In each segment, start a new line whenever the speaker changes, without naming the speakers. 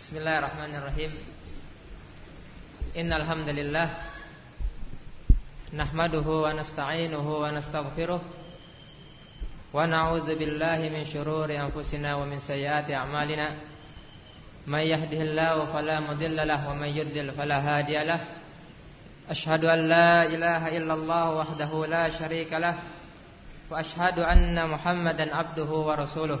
Bismillahirrahmanirrahim Innal hamdalillah nahmaduhu wa nasta'inuhu wa nastaghfiruh wa na'udzu billahi min shururi anfusina wa min sayyiati a'malina may yahdihillahu fala mudilla lahu wa may yudlil fala hadiya lahu ashhadu an la ilaha illallah wahdahu la syarika lahu wa ashhadu anna muhammadan abduhu wa rasuluh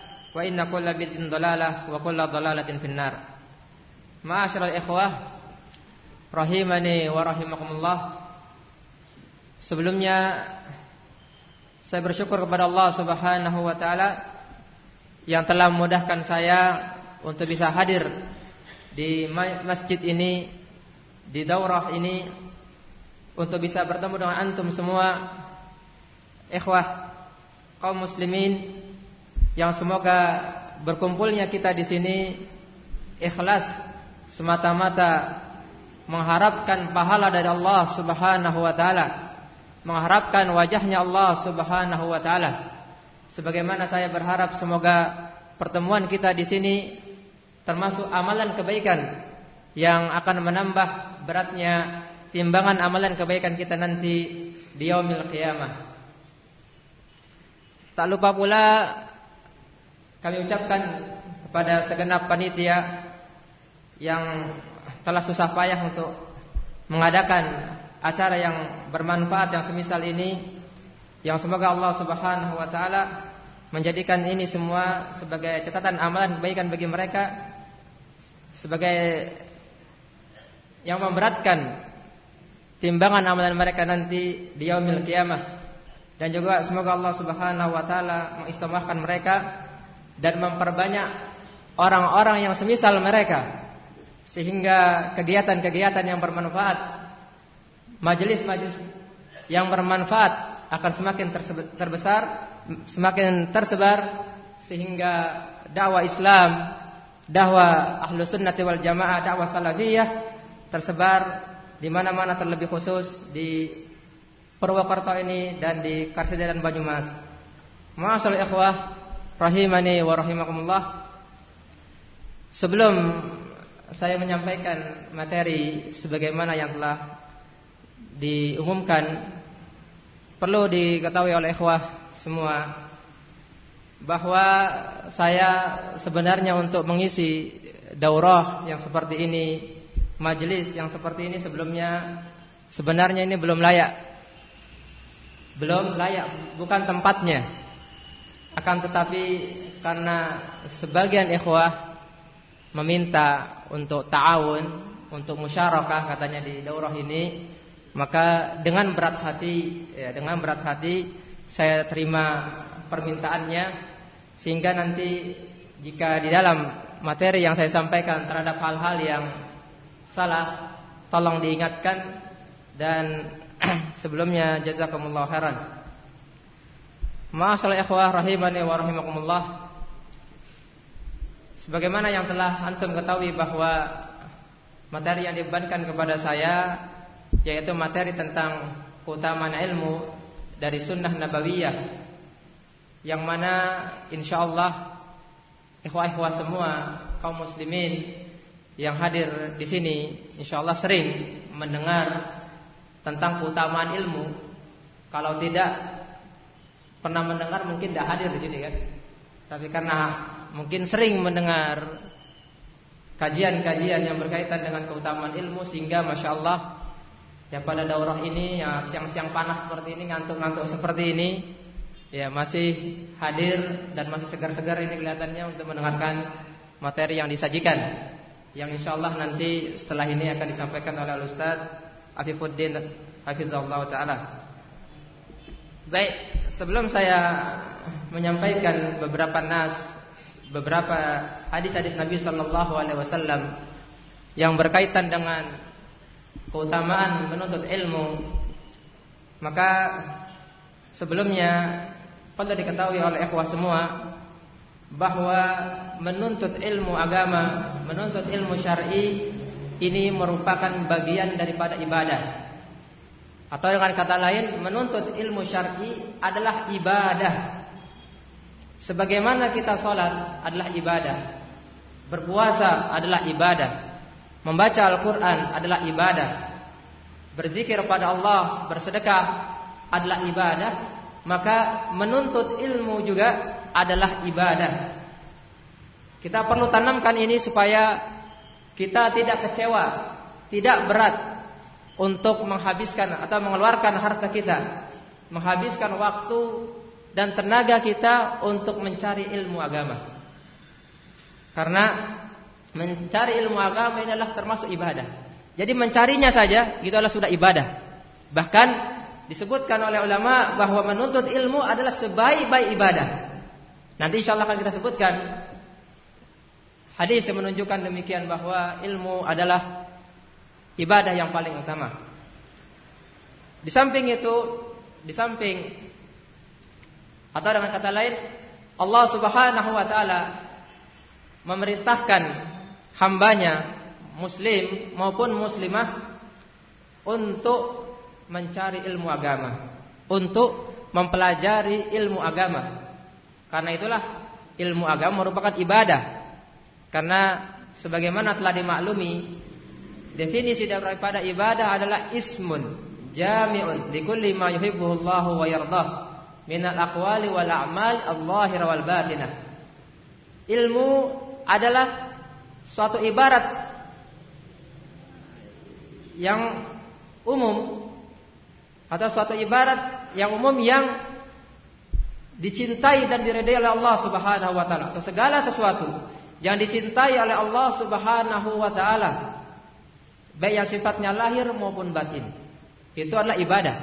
wa inna kulla bid'in dalalah wa kulla dalalatin finnar. Ma'asyiral ikhwah rahimani wa rahimakumullah. Sebelumnya saya bersyukur kepada Allah Subhanahu wa taala yang telah memudahkan saya untuk bisa hadir di masjid ini di daurah ini untuk bisa bertemu dengan antum semua ikhwah kaum muslimin yang semoga berkumpulnya kita di sini ikhlas semata-mata mengharapkan pahala dari Allah Subhanahu wa taala, mengharapkan wajahnya Allah Subhanahu wa taala. Sebagaimana saya berharap semoga pertemuan kita di sini termasuk amalan kebaikan yang akan menambah beratnya timbangan amalan kebaikan kita nanti di yaumil qiyamah. Tak lupa pula kami ucapkan kepada segenap panitia yang telah susah payah untuk mengadakan acara yang bermanfaat yang semisal ini yang semoga Allah Subhanahu wa taala menjadikan ini semua sebagai catatan amalan kebaikan bagi mereka sebagai yang memberatkan timbangan amalan mereka nanti di yaumil kiamah. Dan juga semoga Allah Subhanahu wa taala mengistimewahkan mereka dan memperbanyak orang-orang yang semisal mereka sehingga kegiatan-kegiatan yang bermanfaat majelis-majelis yang bermanfaat akan semakin terbesar semakin tersebar sehingga dakwah Islam dakwah ahlu sunnati wal jamaah dakwah salafiyah tersebar di mana-mana terlebih khusus di Purwokerto ini dan di Karsida dan Banyumas. Masyaallah ikhwah rahimani wa rahimakumullah. Sebelum saya menyampaikan materi sebagaimana yang telah diumumkan perlu diketahui oleh ikhwah semua bahwa saya sebenarnya untuk mengisi daurah yang seperti ini, majelis yang seperti ini sebelumnya sebenarnya ini belum layak. Belum layak, bukan tempatnya. Akan tetapi karena sebagian ikhwah meminta untuk ta'awun, untuk musyarakah katanya di daurah ini, maka dengan berat hati ya dengan berat hati saya terima permintaannya sehingga nanti jika di dalam materi yang saya sampaikan terhadap hal-hal yang salah tolong diingatkan dan sebelumnya jazakumullah khairan. Ma'asyiral ikhwah rahimani wa rahimakumullah. Sebagaimana yang telah antum ketahui bahwa materi yang dibebankan kepada saya yaitu materi tentang keutamaan ilmu dari sunnah nabawiyah yang mana insyaallah ikhwah-ikhwah semua kaum muslimin yang hadir di sini insyaallah sering mendengar tentang keutamaan ilmu kalau tidak pernah mendengar mungkin tidak hadir di sini kan. Tapi karena mungkin sering mendengar kajian-kajian yang berkaitan dengan keutamaan ilmu sehingga masya Allah Ya pada daurah ini ya siang-siang panas seperti ini, ngantuk-ngantuk seperti ini, ya masih hadir dan masih segar-segar ini kelihatannya untuk mendengarkan materi yang disajikan. Yang insya Allah nanti setelah ini akan disampaikan oleh Ustaz Afifuddin Hafizullah Ta'ala. Baik, sebelum saya menyampaikan beberapa nas, beberapa hadis-hadis Nabi Sallallahu Alaihi Wasallam yang berkaitan dengan keutamaan menuntut ilmu maka sebelumnya perlu diketahui oleh ikhwah semua bahwa menuntut ilmu agama, menuntut ilmu syar'i ini merupakan bagian daripada ibadah. Atau dengan kata lain, menuntut ilmu syar'i adalah ibadah. Sebagaimana kita sholat adalah ibadah, berpuasa adalah ibadah, Membaca Al-Quran adalah ibadah. Berzikir pada Allah, bersedekah adalah ibadah. Maka menuntut ilmu juga adalah ibadah. Kita perlu tanamkan ini supaya kita tidak kecewa, tidak berat untuk menghabiskan atau mengeluarkan harta kita, menghabiskan waktu dan tenaga kita untuk mencari ilmu agama. Karena Mencari ilmu agama ini adalah termasuk ibadah. Jadi mencarinya saja itu adalah sudah ibadah. Bahkan disebutkan oleh ulama bahwa menuntut ilmu adalah sebaik-baik ibadah. Nanti insya Allah akan kita sebutkan hadis yang menunjukkan demikian bahwa ilmu adalah ibadah yang paling utama. Di samping itu, di samping atau dengan kata lain, Allah Subhanahu wa taala memerintahkan hambanya muslim maupun muslimah untuk mencari ilmu agama, untuk mempelajari ilmu agama. Karena itulah ilmu agama merupakan ibadah. Karena sebagaimana telah dimaklumi, definisi daripada ibadah adalah ismun jami'un likulli ma yuhibbuhu Allah wa yardah min al-aqwali wal a'mal al-zahira wal batinah. Ilmu adalah suatu ibarat yang umum atau suatu ibarat yang umum yang dicintai dan diredai oleh Allah Subhanahu wa taala. Segala sesuatu yang dicintai oleh Allah Subhanahu wa taala baik yang sifatnya lahir maupun batin. Itu adalah ibadah.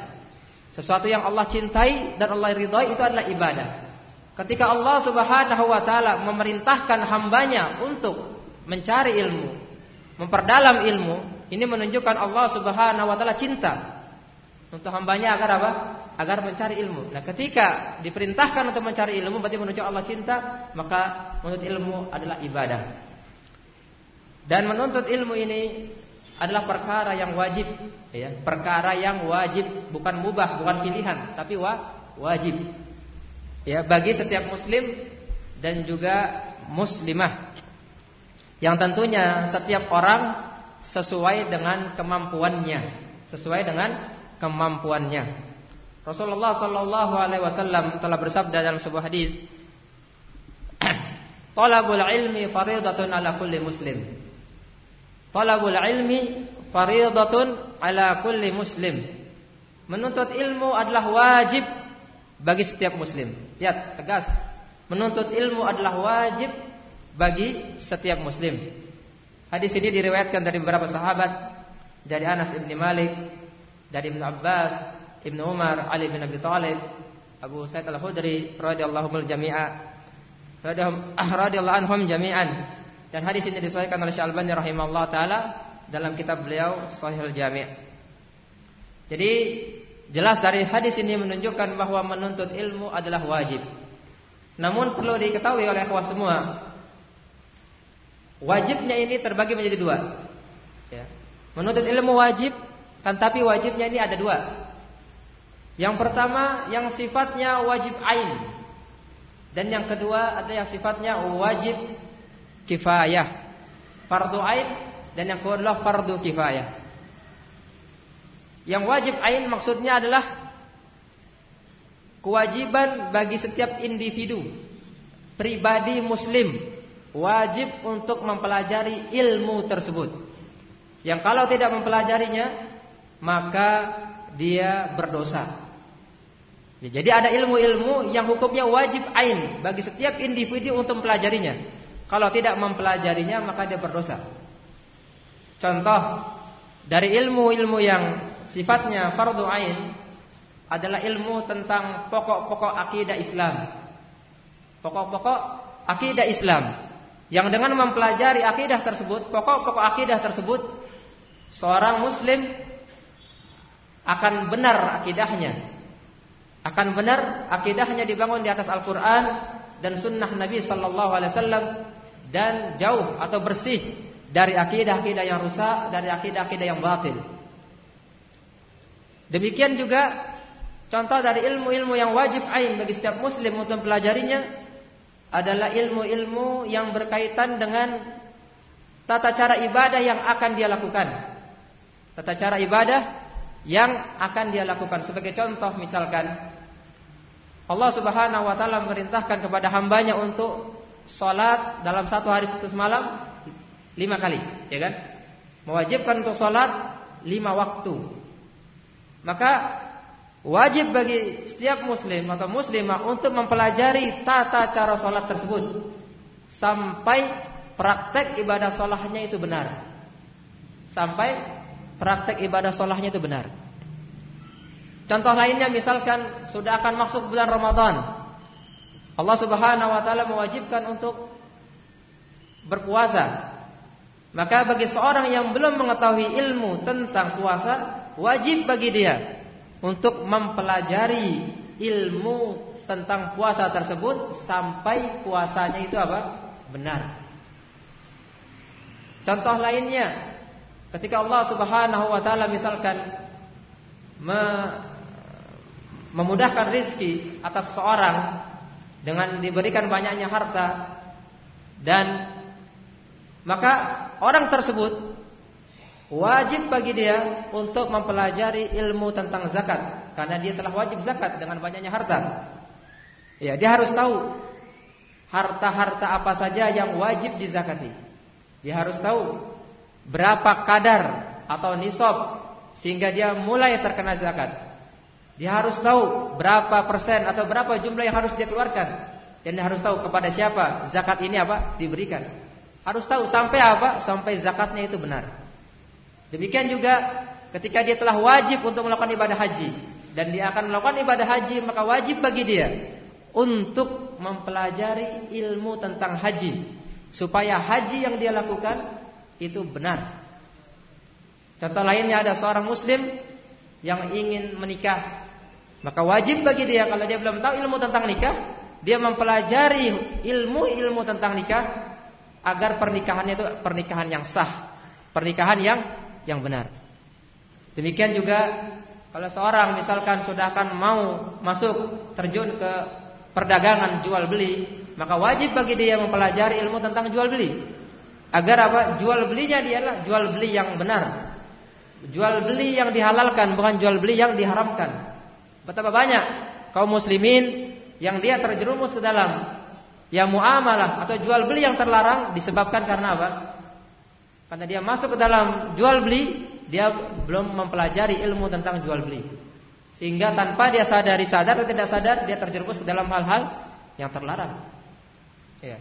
Sesuatu yang Allah cintai dan Allah ridhai itu adalah ibadah. Ketika Allah Subhanahu wa taala memerintahkan hambanya untuk mencari ilmu, memperdalam ilmu, ini menunjukkan Allah Subhanahu wa taala cinta untuk hambanya agar apa? Agar mencari ilmu. Nah, ketika diperintahkan untuk mencari ilmu berarti menunjukkan Allah cinta, maka menuntut ilmu adalah ibadah. Dan menuntut ilmu ini adalah perkara yang wajib, ya, perkara yang wajib, bukan mubah, bukan pilihan, tapi wa, wajib. Ya, bagi setiap muslim dan juga muslimah. Yang tentunya setiap orang sesuai dengan kemampuannya, sesuai dengan kemampuannya. Rasulullah Shallallahu Alaihi Wasallam telah bersabda dalam sebuah hadis, "Talabul ilmi faridatun ala kulli muslim." Talabul ilmi faridatun ala kulli muslim. Menuntut ilmu adalah wajib bagi setiap muslim. Ya, tegas. Menuntut ilmu adalah wajib bagi setiap muslim. Hadis ini diriwayatkan dari beberapa sahabat dari Anas bin Malik, dari Ibnu Abbas, Ibnu Umar, Ali bin Abi Thalib, Abu Sa'id Al-Khudri radhiyallahu jami'a radhiyallahu anhum jami'an. Dan hadis ini disahihkan oleh Syalbani rahimahullah taala dalam kitab beliau Sahih Al-Jami'. Jadi jelas dari hadis ini menunjukkan bahwa menuntut ilmu adalah wajib. Namun perlu diketahui oleh ikhwah semua Wajibnya ini terbagi menjadi dua. Ya. Menuntut ilmu wajib, kan tapi wajibnya ini ada dua. Yang pertama yang sifatnya wajib ain. Dan yang kedua ada yang sifatnya wajib kifayah. Fardu ain dan yang kedua adalah fardu kifayah. Yang wajib ain maksudnya adalah kewajiban bagi setiap individu pribadi muslim wajib untuk mempelajari ilmu tersebut. Yang kalau tidak mempelajarinya, maka dia berdosa. Jadi ada ilmu-ilmu yang hukumnya wajib ain bagi setiap individu untuk mempelajarinya. Kalau tidak mempelajarinya maka dia berdosa. Contoh dari ilmu-ilmu yang sifatnya fardu ain adalah ilmu tentang pokok-pokok akidah Islam. Pokok-pokok akidah Islam. Yang dengan mempelajari akidah tersebut, pokok-pokok akidah tersebut, seorang muslim akan benar akidahnya akan benar akidahnya dibangun di atas Al-Quran dan Sunnah Nabi Sallallahu Alaihi Wasallam dan jauh atau bersih dari akidah-akidah yang rusak, dari akidah-akidah yang batil. Demikian juga contoh dari ilmu-ilmu yang wajib ain bagi setiap muslim untuk mempelajarinya adalah ilmu-ilmu yang berkaitan dengan tata cara ibadah yang akan dia lakukan. Tata cara ibadah yang akan dia lakukan. Sebagai contoh misalkan Allah Subhanahu wa taala memerintahkan kepada hambanya untuk sholat dalam satu hari satu malam lima kali, ya kan? Mewajibkan untuk sholat lima waktu. Maka wajib bagi setiap muslim atau muslimah untuk mempelajari tata cara sholat tersebut sampai praktek ibadah sholatnya itu benar. Sampai praktek ibadah sholatnya itu benar. Contoh lainnya misalkan sudah akan masuk bulan Ramadan. Allah Subhanahu wa taala mewajibkan untuk berpuasa. Maka bagi seorang yang belum mengetahui ilmu tentang puasa, wajib bagi dia untuk mempelajari ilmu tentang puasa tersebut sampai puasanya itu apa? benar. Contoh lainnya, ketika Allah Subhanahu wa taala misalkan memudahkan rizki atas seorang dengan diberikan banyaknya harta dan maka orang tersebut wajib bagi dia untuk mempelajari ilmu tentang zakat karena dia telah wajib zakat dengan banyaknya harta. Ya, dia harus tahu harta-harta apa saja yang wajib dizakati. Dia harus tahu berapa kadar atau nisab sehingga dia mulai terkena zakat. Dia harus tahu berapa persen atau berapa jumlah yang harus dia keluarkan. Dan dia harus tahu kepada siapa zakat ini apa diberikan. Harus tahu sampai apa? Sampai zakatnya itu benar. Demikian juga ketika dia telah wajib untuk melakukan ibadah haji dan dia akan melakukan ibadah haji maka wajib bagi dia untuk mempelajari ilmu tentang haji supaya haji yang dia lakukan itu benar. Contoh lainnya ada seorang muslim yang ingin menikah maka wajib bagi dia kalau dia belum tahu ilmu tentang nikah, dia mempelajari ilmu-ilmu tentang nikah agar pernikahannya itu pernikahan yang sah, pernikahan yang yang benar. Demikian juga kalau seorang misalkan sudah akan mau masuk terjun ke perdagangan jual beli, maka wajib bagi dia mempelajari ilmu tentang jual beli. Agar apa? Jual belinya dia lah jual beli yang benar. Jual beli yang dihalalkan bukan jual beli yang diharamkan. Betapa banyak kaum muslimin yang dia terjerumus ke dalam yang muamalah atau jual beli yang terlarang disebabkan karena apa? Karena dia masuk ke dalam jual beli, dia belum mempelajari ilmu tentang jual beli. Sehingga tanpa dia sadari sadar atau tidak sadar dia terjerumus ke dalam hal-hal yang terlarang. Ya.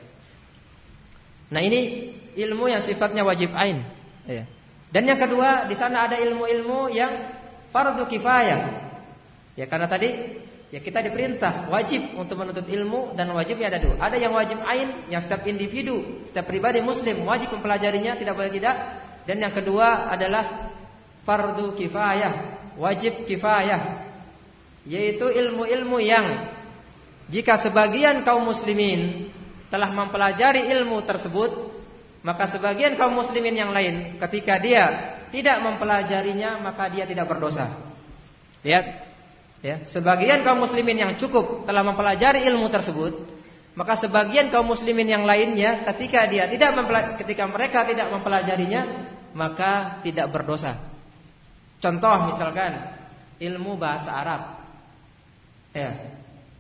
Nah ini ilmu yang sifatnya wajib ain. Ya. Dan yang kedua di sana ada ilmu-ilmu yang fardu kifayah. Ya karena tadi ya kita diperintah wajib untuk menuntut ilmu dan wajibnya ada dua. Ada yang wajib ain yang setiap individu, setiap pribadi muslim wajib mempelajarinya tidak boleh tidak. Dan yang kedua adalah fardu kifayah, wajib kifayah. Yaitu ilmu-ilmu yang jika sebagian kaum muslimin telah mempelajari ilmu tersebut, maka sebagian kaum muslimin yang lain ketika dia tidak mempelajarinya maka dia tidak berdosa. Lihat Ya, sebagian kaum muslimin yang cukup telah mempelajari ilmu tersebut, maka sebagian kaum muslimin yang lainnya ketika dia tidak ketika mereka tidak mempelajarinya, maka tidak berdosa. Contoh misalkan ilmu bahasa Arab. Ya.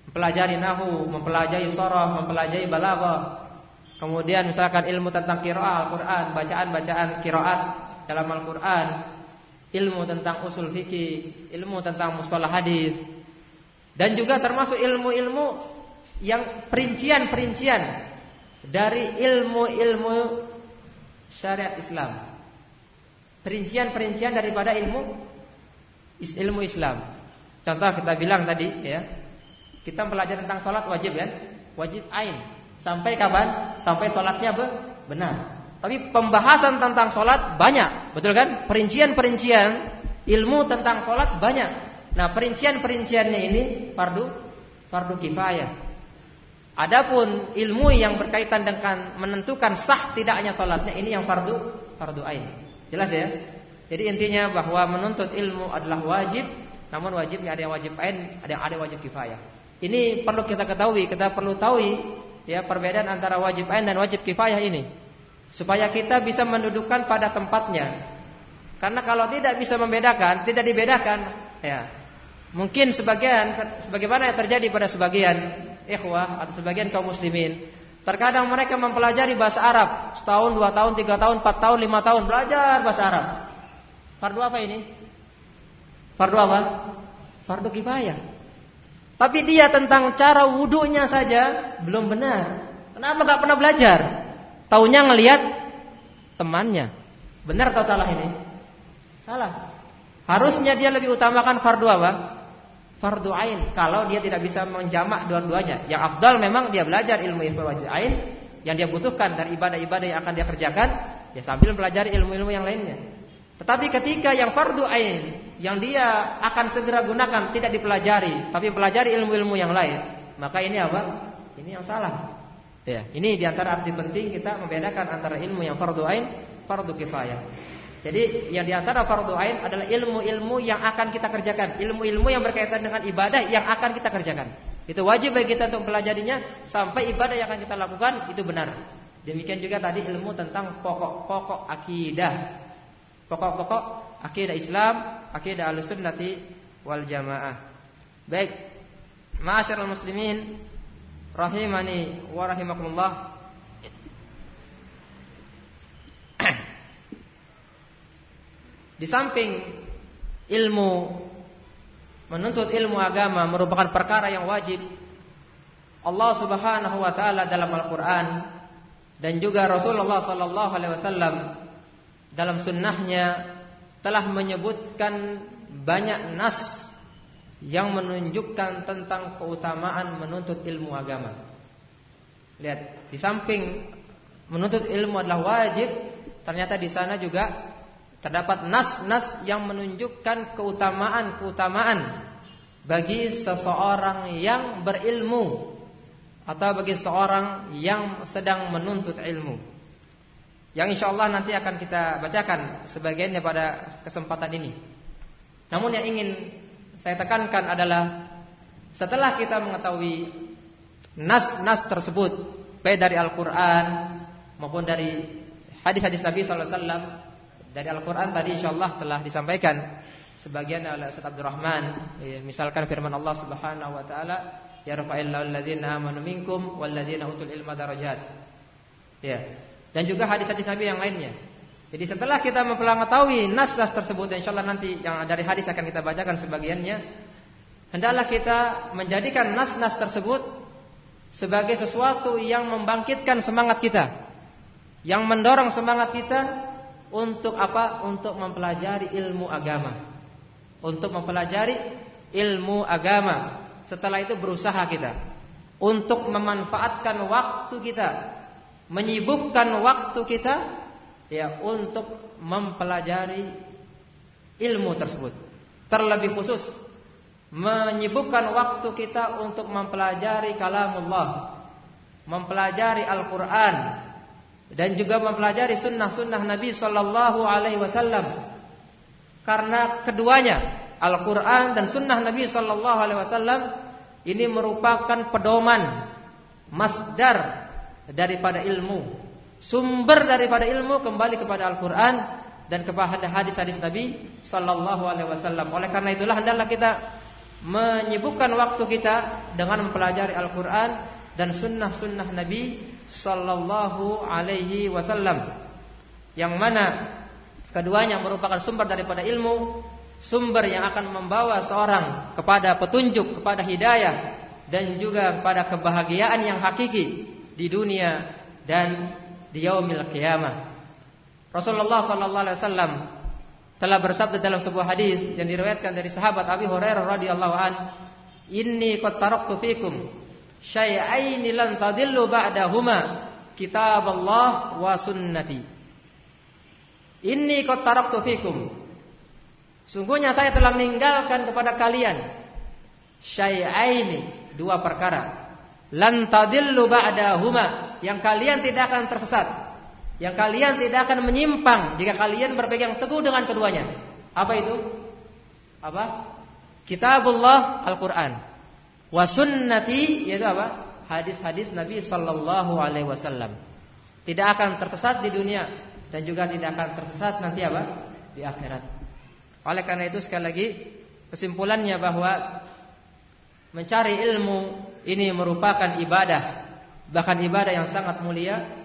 Mempelajari nahu, mempelajari soroh, mempelajari balaghah. Kemudian misalkan ilmu tentang qiraah Al-Qur'an, bacaan-bacaan qiraat dalam Al-Qur'an. Ilmu tentang usul fikih, ilmu tentang mustalah hadis, dan juga termasuk ilmu-ilmu yang perincian-perincian dari ilmu-ilmu syariat Islam. Perincian-perincian daripada ilmu ilmu Islam. Contoh kita bilang tadi ya, kita belajar tentang sholat wajib kan? Wajib ain. Sampai kapan? Sampai sholatnya benar. Tapi pembahasan tentang sholat banyak, betul kan? Perincian-perincian ilmu tentang sholat banyak. Nah, perincian-perinciannya ini fardu fardu kifayah. Adapun ilmu yang berkaitan dengan menentukan sah tidaknya sholatnya ini yang fardu fardu ain. Jelas ya? Jadi intinya bahwa menuntut ilmu adalah wajib, namun wajibnya ada yang wajib ain, ada yang ada wajib kifayah. Ini perlu kita ketahui, kita perlu tahu ya perbedaan antara wajib ain dan wajib kifayah ini. Supaya kita bisa mendudukkan pada tempatnya. Karena kalau tidak bisa membedakan, tidak dibedakan, ya. Mungkin sebagian sebagaimana yang terjadi pada sebagian ikhwah atau sebagian kaum muslimin, terkadang mereka mempelajari bahasa Arab setahun, dua tahun, tiga tahun, empat tahun, lima tahun belajar bahasa Arab. Fardu apa ini? Fardu apa? Fardu kifayah. Tapi dia tentang cara wudhunya saja belum benar. Kenapa gak pernah belajar? Taunya ngelihat temannya. Benar atau salah ini? Salah. Harusnya dia lebih utamakan fardu apa? Fardu ain. Kalau dia tidak bisa menjamak dua-duanya. Yang afdal memang dia belajar ilmu fardu ain yang dia butuhkan dari ibadah-ibadah yang akan dia kerjakan, ya sambil belajar ilmu-ilmu yang lainnya. Tetapi ketika yang fardu ain yang dia akan segera gunakan tidak dipelajari, tapi pelajari ilmu-ilmu yang lain, maka ini apa? Ini yang salah. Ya, ini di antara arti penting kita membedakan antara ilmu yang fardu ain, fardu kifayah. Jadi yang di antara fardu ain adalah ilmu-ilmu yang akan kita kerjakan, ilmu-ilmu yang berkaitan dengan ibadah yang akan kita kerjakan. Itu wajib bagi kita untuk pelajarinya sampai ibadah yang akan kita lakukan itu benar. Demikian juga tadi ilmu tentang pokok-pokok akidah. Pokok-pokok akidah Islam, akidah Ahlussunnati wal Jamaah. Baik. Ma'asyiral muslimin rahimani wa rahimakumullah. Di samping ilmu menuntut ilmu agama merupakan perkara yang wajib Allah Subhanahu wa taala dalam Al-Qur'an dan juga Rasulullah sallallahu alaihi wasallam dalam sunnahnya telah menyebutkan banyak nas yang menunjukkan tentang keutamaan menuntut ilmu agama. Lihat, di samping menuntut ilmu adalah wajib, ternyata di sana juga terdapat nas-nas yang menunjukkan keutamaan-keutamaan bagi seseorang yang berilmu atau bagi seorang yang sedang menuntut ilmu. Yang insya Allah nanti akan kita bacakan sebagiannya pada kesempatan ini. Namun yang ingin saya tekankan adalah setelah kita mengetahui nas-nas tersebut baik dari Al-Quran maupun dari hadis-hadis Nabi SAW dari Al-Quran tadi insya Allah telah disampaikan sebagian oleh Ustaz Abdurrahman ya, misalkan firman Allah Subhanahu Wa Taala ya rafa'illahu alladzina amanu minkum walladzina utul ilma darajat. Ya. Dan juga hadis-hadis Nabi yang lainnya. Jadi setelah kita mengetahui nas-nas tersebut, insya Allah nanti yang dari hadis akan kita bacakan sebagiannya, hendaklah kita menjadikan nas-nas tersebut sebagai sesuatu yang membangkitkan semangat kita, yang mendorong semangat kita untuk apa? Untuk mempelajari ilmu agama, untuk mempelajari ilmu agama. Setelah itu berusaha kita untuk memanfaatkan waktu kita menyibukkan waktu kita ya untuk mempelajari ilmu tersebut. Terlebih khusus menyibukkan waktu kita untuk mempelajari kalamullah, mempelajari Al-Qur'an dan juga mempelajari sunnah-sunnah Nabi sallallahu alaihi wasallam. Karena keduanya, Al-Qur'an dan sunnah Nabi sallallahu alaihi wasallam ini merupakan pedoman masdar daripada ilmu. Sumber daripada ilmu kembali kepada Al-Quran dan kepada hadis-hadis Nabi Sallallahu Alaihi Wasallam. Oleh karena itulah hendaklah kita menyibukkan waktu kita dengan mempelajari Al-Quran dan sunnah-sunnah Nabi Sallallahu Alaihi Wasallam. Yang mana Keduanya merupakan sumber daripada ilmu, sumber yang akan membawa seorang kepada petunjuk, kepada hidayah dan juga kepada kebahagiaan yang hakiki di dunia dan di yaumil qiyamah. Rasulullah sallallahu alaihi wasallam telah bersabda dalam sebuah hadis yang diriwayatkan dari sahabat Abi Hurairah radhiyallahu an, "Inni qad taraktu fikum syai'aini lan tadillu ba'dahuma, kitaballah wa sunnati." Ini qad taraktu fikum. Sungguhnya saya telah meninggalkan kepada kalian syai'aini, dua perkara. Lan tadillu ba'dahuma, yang kalian tidak akan tersesat. Yang kalian tidak akan menyimpang jika kalian berpegang teguh dengan keduanya. Apa itu? Apa? Kitabullah Al-Qur'an. Wa sunnati yaitu apa? Hadis-hadis Nabi sallallahu alaihi wasallam. Tidak akan tersesat di dunia dan juga tidak akan tersesat nanti apa? di akhirat. Oleh karena itu sekali lagi kesimpulannya bahwa mencari ilmu ini merupakan ibadah, bahkan ibadah yang sangat mulia.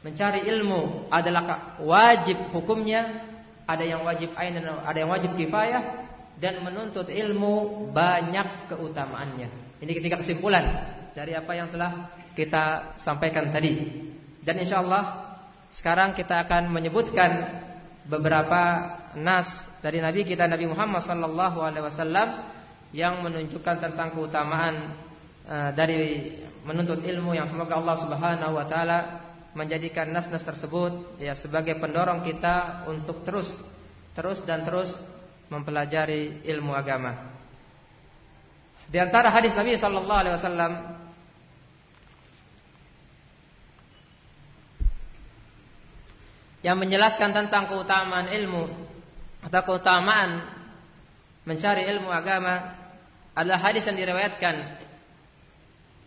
Mencari ilmu adalah wajib hukumnya, ada yang wajib ain ada yang wajib kifayah dan menuntut ilmu banyak keutamaannya. Ini ketika kesimpulan dari apa yang telah kita sampaikan tadi. Dan insya Allah sekarang kita akan menyebutkan beberapa nas dari Nabi kita Nabi Muhammad sallallahu alaihi wasallam yang menunjukkan tentang keutamaan dari menuntut ilmu yang semoga Allah Subhanahu wa taala menjadikan nas-nas tersebut ya sebagai pendorong kita untuk terus terus dan terus mempelajari ilmu agama. Di antara hadis Nabi sallallahu alaihi wasallam yang menjelaskan tentang keutamaan ilmu atau keutamaan mencari ilmu agama adalah hadis yang diriwayatkan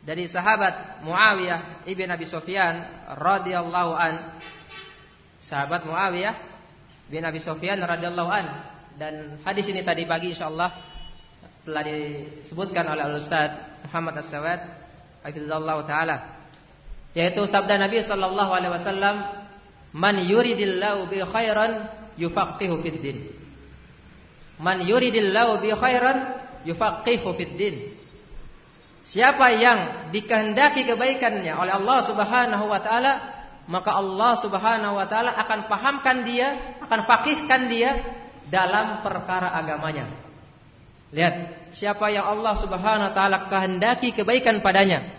dari sahabat Muawiyah ibn Abi Sufyan radhiyallahu an sahabat Muawiyah bin Abi Sufyan radhiyallahu an dan hadis ini tadi pagi insyaallah telah disebutkan oleh Ustaz Muhammad As-Sawad hafizallahu taala yaitu sabda Nabi sallallahu alaihi wasallam Man yuridillahu bi khairan yufaqihu fid din. Man yuridillahu bi khairan yufaqihu fid din. Siapa yang dikehendaki kebaikannya oleh Allah Subhanahu wa taala, maka Allah Subhanahu wa taala akan pahamkan dia, akan fakihkan dia dalam perkara agamanya. Lihat, siapa yang Allah Subhanahu wa taala kehendaki kebaikan padanya,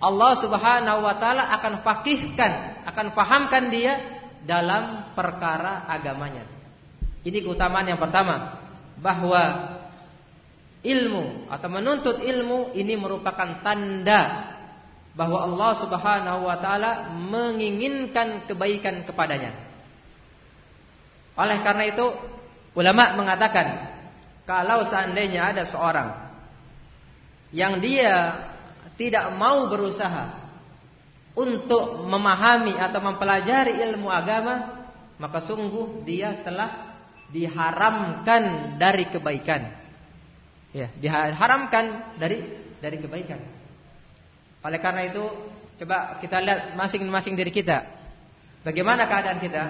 Allah Subhanahu wa taala akan fakihkan, akan pahamkan dia dalam perkara agamanya. Ini keutamaan yang pertama bahwa ilmu atau menuntut ilmu ini merupakan tanda bahwa Allah Subhanahu wa taala menginginkan kebaikan kepadanya. Oleh karena itu ulama mengatakan kalau seandainya ada seorang yang dia tidak mau berusaha untuk memahami atau mempelajari ilmu agama, maka sungguh dia telah diharamkan dari kebaikan. Ya, diharamkan dari dari kebaikan. Oleh karena itu, coba kita lihat masing-masing diri kita. Bagaimana keadaan kita?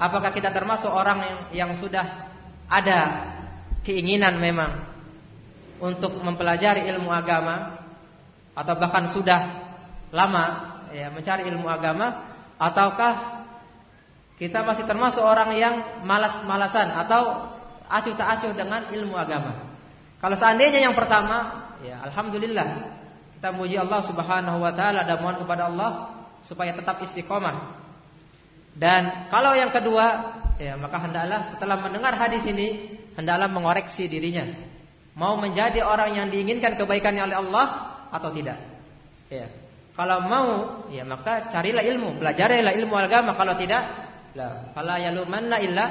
Apakah kita termasuk orang yang, yang sudah ada keinginan memang untuk mempelajari ilmu agama atau bahkan sudah lama ya mencari ilmu agama ataukah kita masih termasuk orang yang malas-malasan atau acuh tak acuh dengan ilmu agama. Kalau seandainya yang pertama, ya alhamdulillah kita muji Allah Subhanahu wa taala dan mohon kepada Allah supaya tetap istiqomah. Dan kalau yang kedua, ya maka hendaklah setelah mendengar hadis ini hendaklah mengoreksi dirinya. Mau menjadi orang yang diinginkan kebaikannya oleh Allah atau tidak. Ya. Kalau mau, ya maka carilah ilmu, pelajarilah ilmu agama. Kalau tidak, la fala yalumanna illa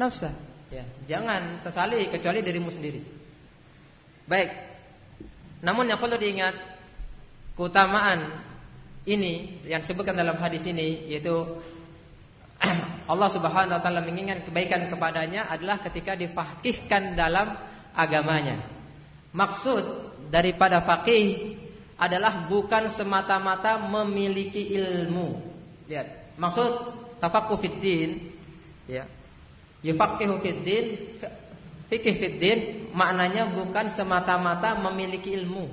nafsa. Ya, jangan sesali kecuali dirimu sendiri. Baik. Namun yang perlu diingat keutamaan ini yang disebutkan dalam hadis ini yaitu Allah Subhanahu wa taala menginginkan kebaikan kepadanya adalah ketika difakihkan dalam agamanya. Maksud daripada fakih adalah bukan semata-mata memiliki ilmu. Lihat, maksud tafaqquh fiddin Ya. Yufaqihu fid fikih fid din maknanya bukan semata-mata memiliki ilmu.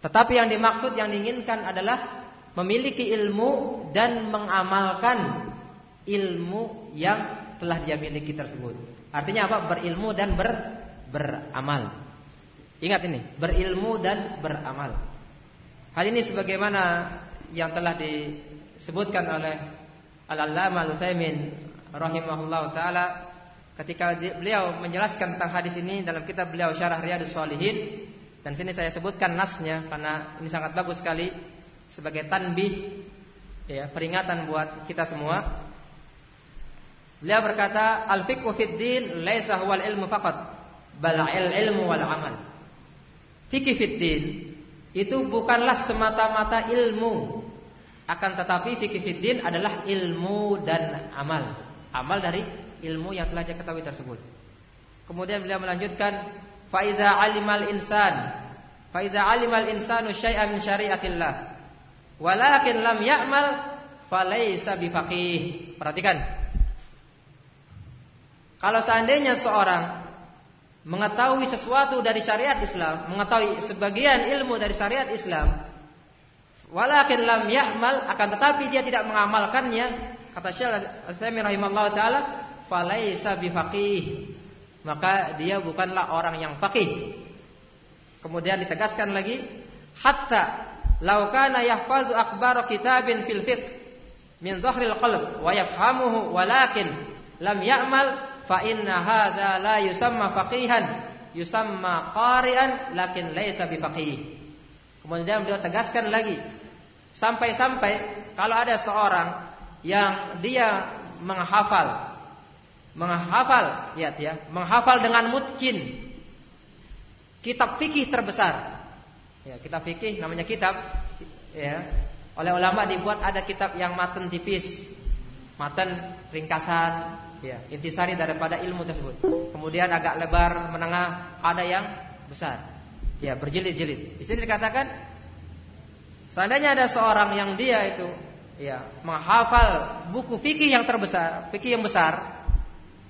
Tetapi yang dimaksud yang diinginkan adalah memiliki ilmu dan mengamalkan ilmu yang telah dia miliki tersebut. Artinya apa? Berilmu dan ber, beramal. Ingat ini, berilmu dan beramal. Hal ini sebagaimana yang telah disebutkan oleh Al-Allamah Al-Utsaimin rahimahullah taala ketika beliau menjelaskan tentang hadis ini dalam kitab beliau Syarah Riyadhus Shalihin dan sini saya sebutkan nasnya karena ini sangat bagus sekali sebagai tanbih ya peringatan buat kita semua. Beliau berkata al-fiqhu fid din laisa huwal ilmu faqat bal ilmu wal amal. Fikih fid din itu bukanlah semata-mata ilmu akan tetapi fikih fiddin adalah ilmu dan amal. Amal dari ilmu yang telah diketahui tersebut. Kemudian beliau melanjutkan, "Faiza alimal insan, faiza alimal insanu syai'an min syariatillah, walakin lam ya'mal falaysa bifaqih." Perhatikan. Kalau seandainya seorang mengetahui sesuatu dari syariat Islam, mengetahui sebagian ilmu dari syariat Islam, walakin lam ya'mal akan tetapi dia tidak mengamalkannya, kata Syekh Al-Utsaimin rahimallahu taala, falaisa bifaqih. Maka dia bukanlah orang yang faqih. Kemudian ditegaskan lagi, hatta law kana yahfazu akbar kitabin fil fiqh min dhahril qalb wa yafhamuhu walakin lam ya'mal fa inna hadza la yusamma faqihan yusamma qari'an lakin laisa bifaqih. Kemudian beliau tegaskan lagi sampai-sampai kalau ada seorang yang dia menghafal menghafal ya ya menghafal dengan mungkin kitab fikih terbesar ya kitab fikih namanya kitab ya oleh ulama dibuat ada kitab yang matan tipis matan ringkasan ya intisari daripada ilmu tersebut. Kemudian agak lebar, menengah, ada yang besar. Ya, berjilid-jilid. Di sini dikatakan seandainya ada seorang yang dia itu ya menghafal buku fikih yang terbesar, fikih yang besar,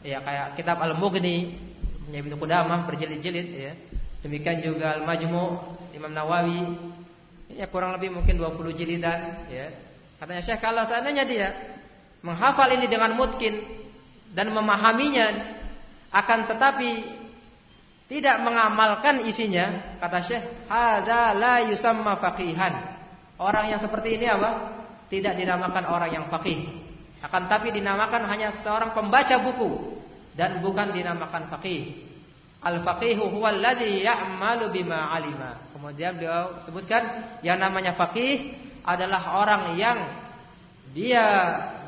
ya kayak kitab Al-Mughni, punya Ibnu Qudamah berjilid-jilid ya. Demikian juga Al-Majmu' Imam Nawawi, ya kurang lebih mungkin 20 jilidan ya. Katanya Syekh kalau seandainya dia menghafal ini dengan mungkin dan memahaminya akan tetapi tidak mengamalkan isinya kata Syekh hadza la yusamma faqihan orang yang seperti ini apa tidak dinamakan orang yang faqih akan tapi dinamakan hanya seorang pembaca buku dan bukan dinamakan faqih al faqihu huwa alladhi ya'malu bima alima kemudian beliau sebutkan yang namanya faqih adalah orang yang dia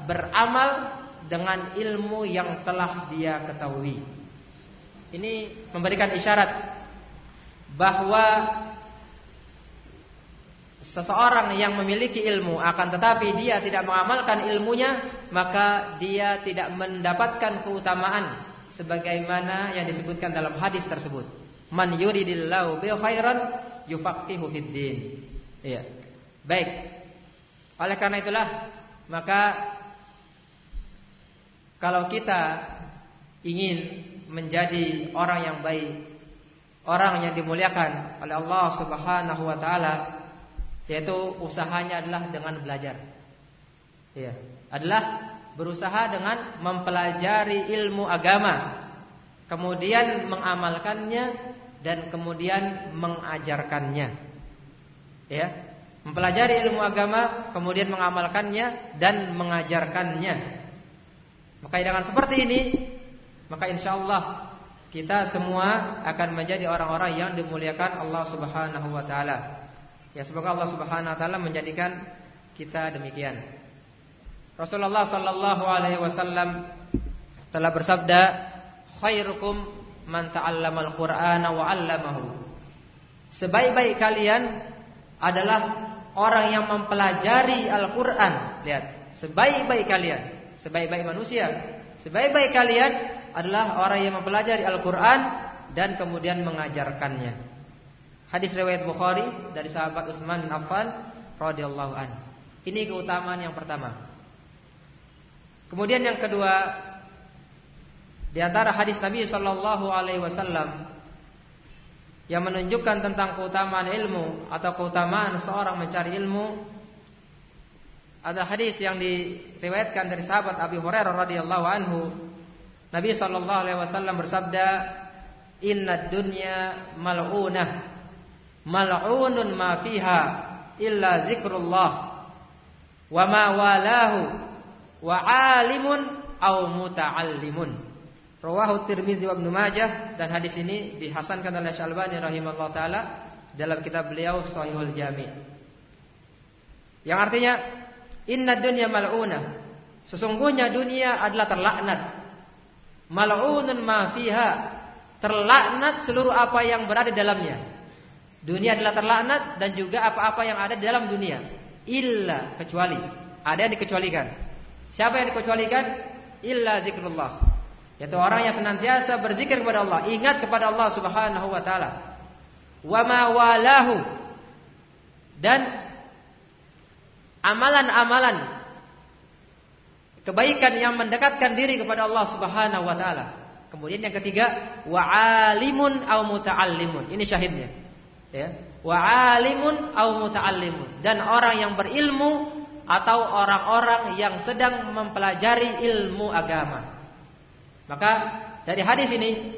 beramal dengan ilmu yang telah dia ketahui. Ini memberikan isyarat bahwa seseorang yang memiliki ilmu akan tetapi dia tidak mengamalkan ilmunya, maka dia tidak mendapatkan keutamaan sebagaimana yang disebutkan dalam hadis tersebut. Man yuridillahu bi khairan yufaqihu fid din. Iya. Baik. Oleh karena itulah maka kalau kita ingin menjadi orang yang baik, orang yang dimuliakan oleh Allah Subhanahu wa taala, yaitu usahanya adalah dengan belajar. Ya, adalah berusaha dengan mempelajari ilmu agama, kemudian mengamalkannya dan kemudian mengajarkannya. Ya, mempelajari ilmu agama, kemudian mengamalkannya dan mengajarkannya. Maka dengan seperti ini, maka insya Allah kita semua akan menjadi orang-orang yang dimuliakan Allah Subhanahu wa taala. Ya semoga Allah Subhanahu wa taala menjadikan kita demikian. Rasulullah sallallahu alaihi wasallam telah bersabda, "Khairukum man ta'allamal Qur'ana wa 'allamahu." Sebaik-baik kalian adalah orang yang mempelajari Al-Qur'an. Lihat, sebaik-baik kalian sebaik-baik manusia. Sebaik-baik kalian adalah orang yang mempelajari Al-Quran dan kemudian mengajarkannya. Hadis riwayat Bukhari dari sahabat Utsman bin Affan radhiyallahu an. Ini keutamaan yang pertama. Kemudian yang kedua di antara hadis Nabi Shallallahu Alaihi Wasallam yang menunjukkan tentang keutamaan ilmu atau keutamaan seorang mencari ilmu ada hadis yang diriwayatkan dari sahabat Abi Hurairah radhiyallahu anhu Nabi Shallallahu alaihi wasallam bersabda inna dunya mal'unah mal'unun ma fiha illa zikrullah wa ma walahu wa alimun au muta'allimun Rawahu Tirmizi wa Ibnu Majah dan hadis ini dihasankan oleh Syalbani rahimahullah taala dalam kitab beliau Sahihul Jami. Yang artinya inna dunya mal'una. Sesungguhnya dunia adalah terlaknat. Mal'unun ma fiha. Terlaknat seluruh apa yang berada di dalamnya. Dunia adalah terlaknat dan juga apa-apa yang ada di dalam dunia. Illa kecuali ada yang dikecualikan. Siapa yang dikecualikan? Illa zikrullah yaitu orang yang senantiasa berzikir kepada Allah, ingat kepada Allah Subhanahu wa taala. Wa ma walahu dan amalan-amalan kebaikan yang mendekatkan diri kepada Allah Subhanahu wa taala. Kemudian yang ketiga, wa alimun au muta'allimun. Ini syahidnya. Ya. Wa alimun au muta'allimun dan orang yang berilmu atau orang-orang yang sedang mempelajari ilmu agama. Maka dari hadis ini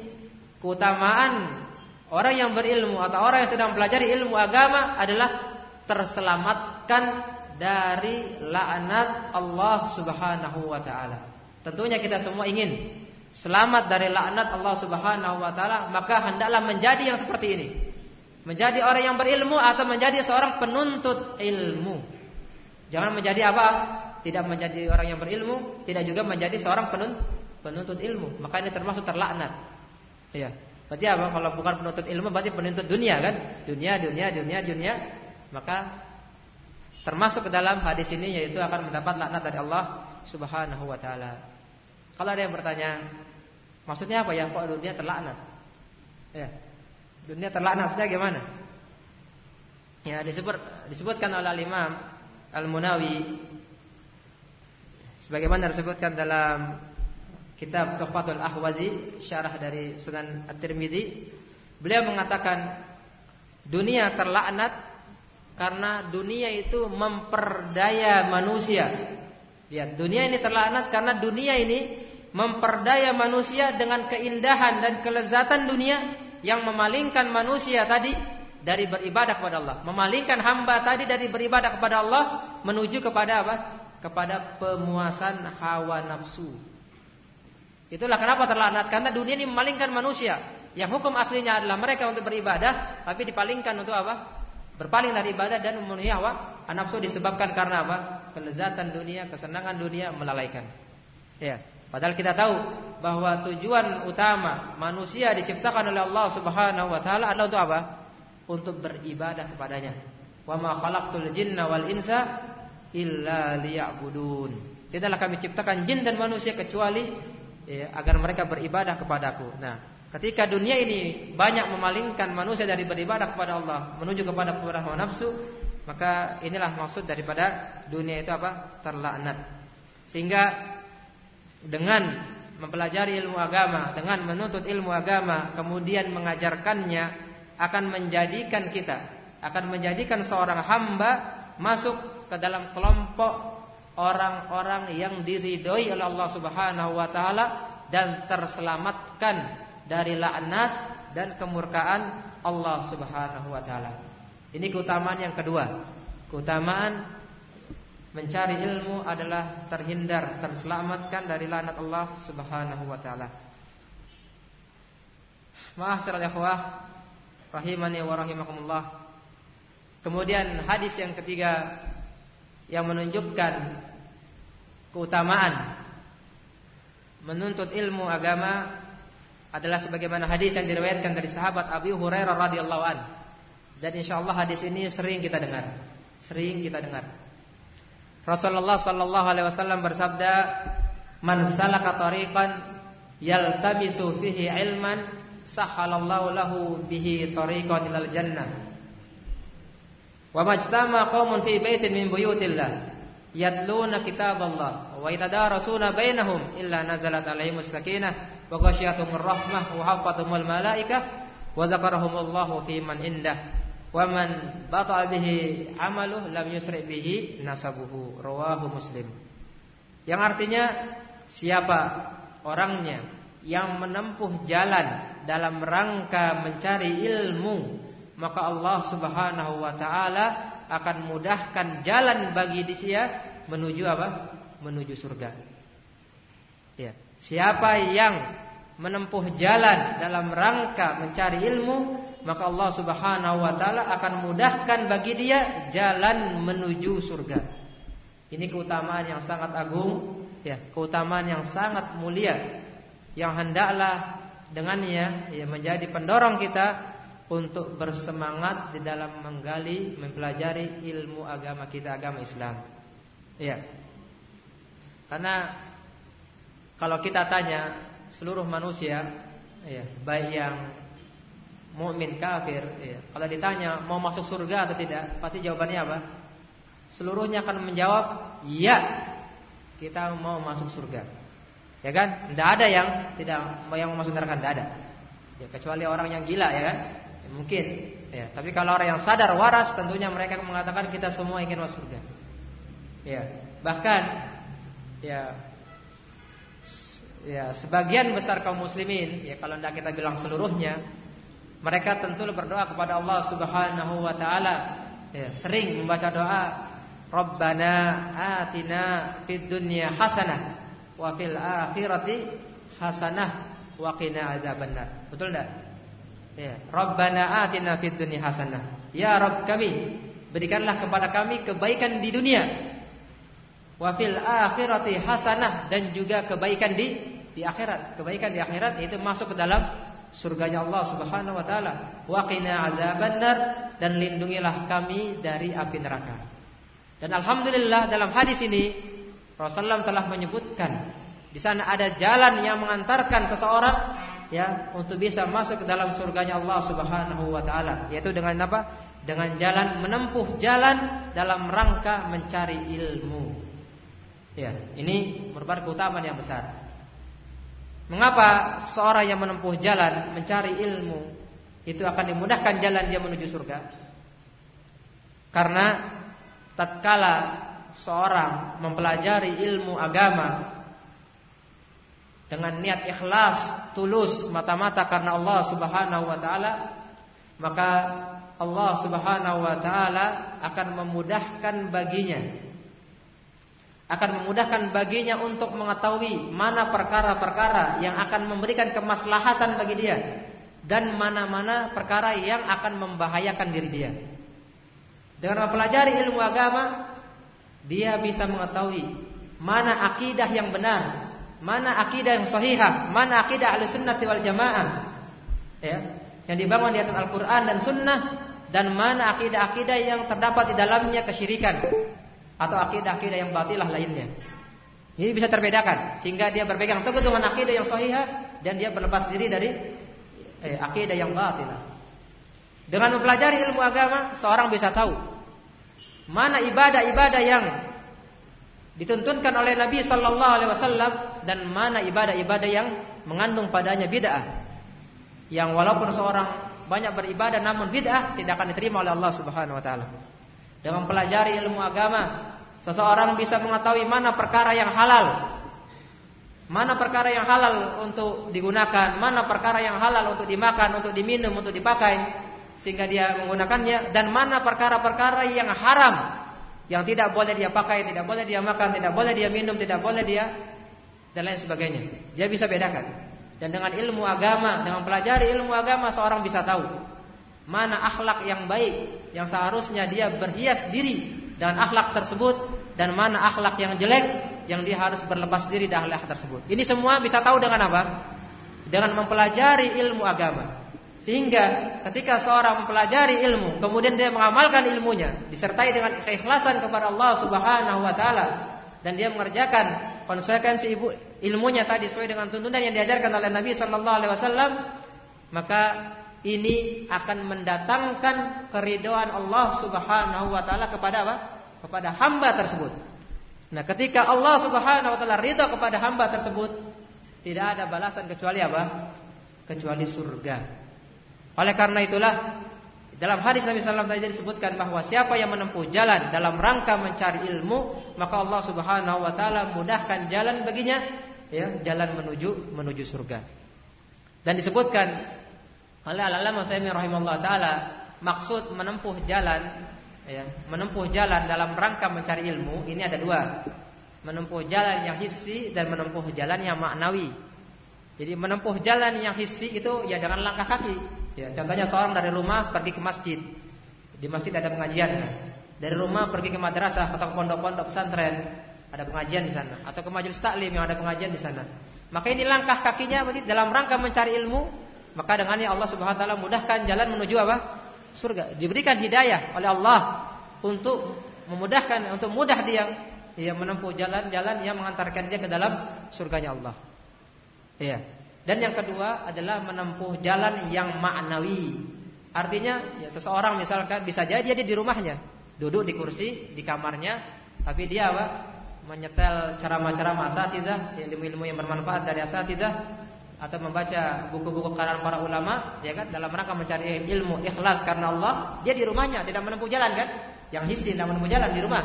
keutamaan orang yang berilmu atau orang yang sedang belajar ilmu agama adalah terselamatkan dari laknat Allah Subhanahu wa taala. Tentunya kita semua ingin selamat dari laknat Allah Subhanahu wa taala, maka hendaklah menjadi yang seperti ini. Menjadi orang yang berilmu atau menjadi seorang penuntut ilmu. Jangan menjadi apa? Tidak menjadi orang yang berilmu, tidak juga menjadi seorang penuntut penuntut ilmu. Maka ini termasuk terlaknat. Iya. Berarti apa? Kalau bukan penuntut ilmu berarti penuntut dunia kan? Dunia, dunia, dunia, dunia. Maka termasuk ke dalam hadis ini yaitu akan mendapat laknat dari Allah Subhanahu wa taala. Kalau ada yang bertanya, maksudnya apa ya? Kok dunia terlaknat? Ya. Dunia terlaknat maksudnya gimana? Ya, disebut disebutkan oleh Imam Al-Munawi sebagaimana disebutkan dalam kitab Tuhfatul Ahwazi syarah dari Sunan At-Tirmizi beliau mengatakan dunia terlaknat karena dunia itu memperdaya manusia lihat dunia ini terlaknat karena dunia ini memperdaya manusia dengan keindahan dan kelezatan dunia yang memalingkan manusia tadi dari beribadah kepada Allah memalingkan hamba tadi dari beribadah kepada Allah menuju kepada apa kepada pemuasan hawa nafsu Itulah kenapa terlaknat karena dunia ini memalingkan manusia. Yang hukum aslinya adalah mereka untuk beribadah, tapi dipalingkan untuk apa? Berpaling dari ibadah dan memenuhi hawa nafsu disebabkan karena apa? Kelezatan dunia, kesenangan dunia melalaikan. Ya, padahal kita tahu bahwa tujuan utama manusia diciptakan oleh Allah Subhanahu wa taala adalah untuk apa? Untuk beribadah kepadanya. Wa ma khalaqtul jinna wal insa illa liya'budun. Tidaklah kami ciptakan jin dan manusia kecuali ya, agar mereka beribadah kepadaku. Nah, ketika dunia ini banyak memalingkan manusia dari beribadah kepada Allah menuju kepada hawa nafsu, maka inilah maksud daripada dunia itu apa? terlaknat. Sehingga dengan mempelajari ilmu agama, dengan menuntut ilmu agama, kemudian mengajarkannya akan menjadikan kita, akan menjadikan seorang hamba masuk ke dalam kelompok orang-orang yang diridhoi oleh Allah Subhanahu wa taala dan terselamatkan dari laknat dan kemurkaan Allah Subhanahu wa taala. Ini keutamaan yang kedua. Keutamaan mencari ilmu adalah terhindar, terselamatkan dari laknat Allah Subhanahu wa taala. Ma'asyiral ikhwah rahimani wa rahimakumullah. Kemudian hadis yang ketiga yang menunjukkan keutamaan menuntut ilmu agama adalah sebagaimana hadis yang diriwayatkan dari sahabat Abi Hurairah radhiyallahu an. Dan insyaallah hadis ini sering kita dengar. Sering kita dengar. Rasulullah sallallahu alaihi wasallam bersabda, "Man salaka tariqan yaltamisu fihi ilman, sahalallahu lahu bihi tariqan ilal jannah." Wa majtama qaumun fi baitin min buyutillah yatluna kitaballah wa yatadarasuna bainahum illa nazalat alaihimus sakinah wa ghasyiyatuhumur rahmah wa hafathumul malaikah wa dzakarahumullahu fi man indah wa man bata'a bihi amaluh lam yusri bihi nasabuhu rawahu muslim yang artinya siapa orangnya yang menempuh jalan dalam rangka mencari ilmu maka Allah Subhanahu wa taala akan mudahkan jalan bagi dia menuju apa? Menuju surga. Ya. Siapa yang menempuh jalan dalam rangka mencari ilmu, maka Allah Subhanahu wa taala akan mudahkan bagi dia jalan menuju surga. Ini keutamaan yang sangat agung, ya, keutamaan yang sangat mulia yang hendaklah dengannya ya menjadi pendorong kita untuk bersemangat di dalam menggali, mempelajari ilmu agama kita, agama Islam. Ya. Karena kalau kita tanya seluruh manusia, ya, baik yang mukmin kafir, ya, kalau ditanya mau masuk surga atau tidak, pasti jawabannya apa? Seluruhnya akan menjawab, "Ya, kita mau masuk surga." Ya kan? Tidak ada yang tidak yang mau masuk neraka, tidak ada. Ya, kecuali orang yang gila, ya kan? Ya, mungkin ya, tapi kalau orang yang sadar waras tentunya mereka mengatakan kita semua ingin masuk surga. Ya, bahkan ya ya sebagian besar kaum muslimin ya kalau tidak kita bilang seluruhnya mereka tentu berdoa kepada Allah Subhanahu wa taala ya, sering membaca doa Rabbana atina fid dunya hasanah wa fil akhirati hasanah wa qina adzabannar. Betul enggak? Ya, Rabbana atina fid dunya hasanah. Ya Rabb kami, berikanlah kepada kami kebaikan di dunia. Wa fil akhirati hasanah dan juga kebaikan di di akhirat. Kebaikan di akhirat itu masuk ke dalam surganya Allah Subhanahu wa taala. Wa qina adzabannar dan lindungilah kami dari api neraka. Dan alhamdulillah dalam hadis ini Rasulullah telah menyebutkan di sana ada jalan yang mengantarkan seseorang ya untuk bisa masuk ke dalam surganya Allah Subhanahu wa taala yaitu dengan apa? Dengan jalan menempuh jalan dalam rangka mencari ilmu. Ya, ini merupakan keutamaan yang besar. Mengapa seorang yang menempuh jalan mencari ilmu itu akan dimudahkan jalan dia menuju surga? Karena tatkala seorang mempelajari ilmu agama dengan niat ikhlas, tulus, mata-mata karena Allah Subhanahu wa taala, maka Allah Subhanahu wa taala akan memudahkan baginya akan memudahkan baginya untuk mengetahui mana perkara-perkara yang akan memberikan kemaslahatan bagi dia dan mana-mana perkara yang akan membahayakan diri dia. Dengan mempelajari ilmu agama, dia bisa mengetahui mana akidah yang benar, mana akidah yang sahihah, mana akidah al-sunnah wal jamaah. Ya, yang dibangun di atas Al-Qur'an dan sunnah dan mana akidah-akidah yang terdapat di dalamnya kesyirikan atau akidah-akidah yang batilah lainnya. Ini bisa terbedakan sehingga dia berpegang teguh dengan akidah yang sahihah dan dia berlepas diri dari eh, akidah yang batilah. Dengan mempelajari ilmu agama, seorang bisa tahu mana ibadah-ibadah yang dituntunkan oleh Nabi Sallallahu Alaihi Wasallam dan mana ibadah-ibadah yang mengandung padanya bid'ah yang walaupun seorang banyak beribadah namun bid'ah tidak akan diterima oleh Allah Subhanahu Wa Taala. Dengan pelajari ilmu agama, seseorang bisa mengetahui mana perkara yang halal, mana perkara yang halal untuk digunakan, mana perkara yang halal untuk dimakan, untuk diminum, untuk dipakai, sehingga dia menggunakannya, dan mana perkara-perkara yang haram yang tidak boleh dia pakai, tidak boleh dia makan, tidak boleh dia minum, tidak boleh dia dan lain sebagainya. Dia bisa bedakan. Dan dengan ilmu agama, dengan pelajari ilmu agama seorang bisa tahu mana akhlak yang baik yang seharusnya dia berhias diri dengan akhlak tersebut dan mana akhlak yang jelek yang dia harus berlepas diri dari akhlak tersebut. Ini semua bisa tahu dengan apa? Dengan mempelajari ilmu agama. Sehingga ketika seorang mempelajari ilmu, kemudian dia mengamalkan ilmunya, disertai dengan keikhlasan kepada Allah Subhanahu wa taala dan dia mengerjakan konsekuensi ibu ilmunya tadi sesuai dengan tuntunan yang diajarkan oleh Nabi sallallahu alaihi wasallam, maka ini akan mendatangkan keridhaan Allah Subhanahu wa taala kepada apa? Kepada hamba tersebut. Nah, ketika Allah Subhanahu wa taala ridha kepada hamba tersebut, tidak ada balasan kecuali apa? Kecuali surga. Oleh karena itulah dalam hadis Nabi SAW tadi disebutkan bahwa siapa yang menempuh jalan dalam rangka mencari ilmu, maka Allah Subhanahu wa taala mudahkan jalan baginya ya, jalan menuju menuju surga. Dan disebutkan oleh rahimahullah taala maksud menempuh jalan ya, menempuh jalan dalam rangka mencari ilmu ini ada dua. Menempuh jalan yang hissi dan menempuh jalan yang maknawi. Jadi menempuh jalan yang hissi itu ya dengan langkah kaki, Ya, contohnya seorang dari rumah pergi ke masjid. Di masjid ada pengajian. Dari rumah pergi ke madrasah atau pondok-pondok pesantren, ada pengajian di sana. Atau ke majelis taklim yang ada pengajian di sana. Maka ini langkah kakinya berarti dalam rangka mencari ilmu, maka dengannya Allah Subhanahu wa taala mudahkan jalan menuju apa? Surga. Diberikan hidayah oleh Allah untuk memudahkan untuk mudah dia dia menempuh jalan-jalan yang mengantarkan dia ke dalam surganya Allah. Iya. Dan yang kedua adalah menempuh jalan yang maknawi. Artinya ya seseorang misalkan bisa jadi dia di rumahnya, duduk di kursi di kamarnya, tapi dia apa? menyetel ceramah-ceramah asatidzah, ilmu-ilmu yang bermanfaat dari asatidzah atau membaca buku-buku karangan para ulama, ya kan, dalam rangka mencari ilmu ikhlas karena Allah, dia di rumahnya tidak menempuh jalan kan? Yang hisi tidak menempuh jalan di rumah.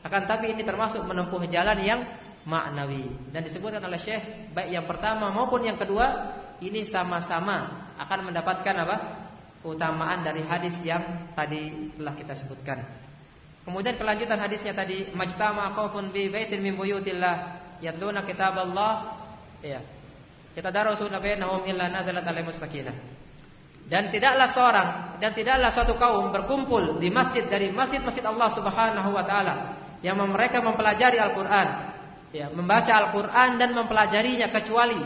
Akan tapi ini termasuk menempuh jalan yang maknawi. Dan disebutkan oleh Syekh baik yang pertama maupun yang kedua ini sama-sama akan mendapatkan apa? keutamaan dari hadis yang tadi telah kita sebutkan. Kemudian kelanjutan hadisnya tadi majtama qaufun bi baitin min buyutillah yatluna kitaballah ya. Kita darasu bainahum illa nazalat alaihim sakinah. Dan tidaklah seorang dan tidaklah suatu kaum berkumpul di masjid dari masjid-masjid Allah Subhanahu wa taala yang mereka mempelajari Al-Qur'an ya, membaca Al-Quran dan mempelajarinya kecuali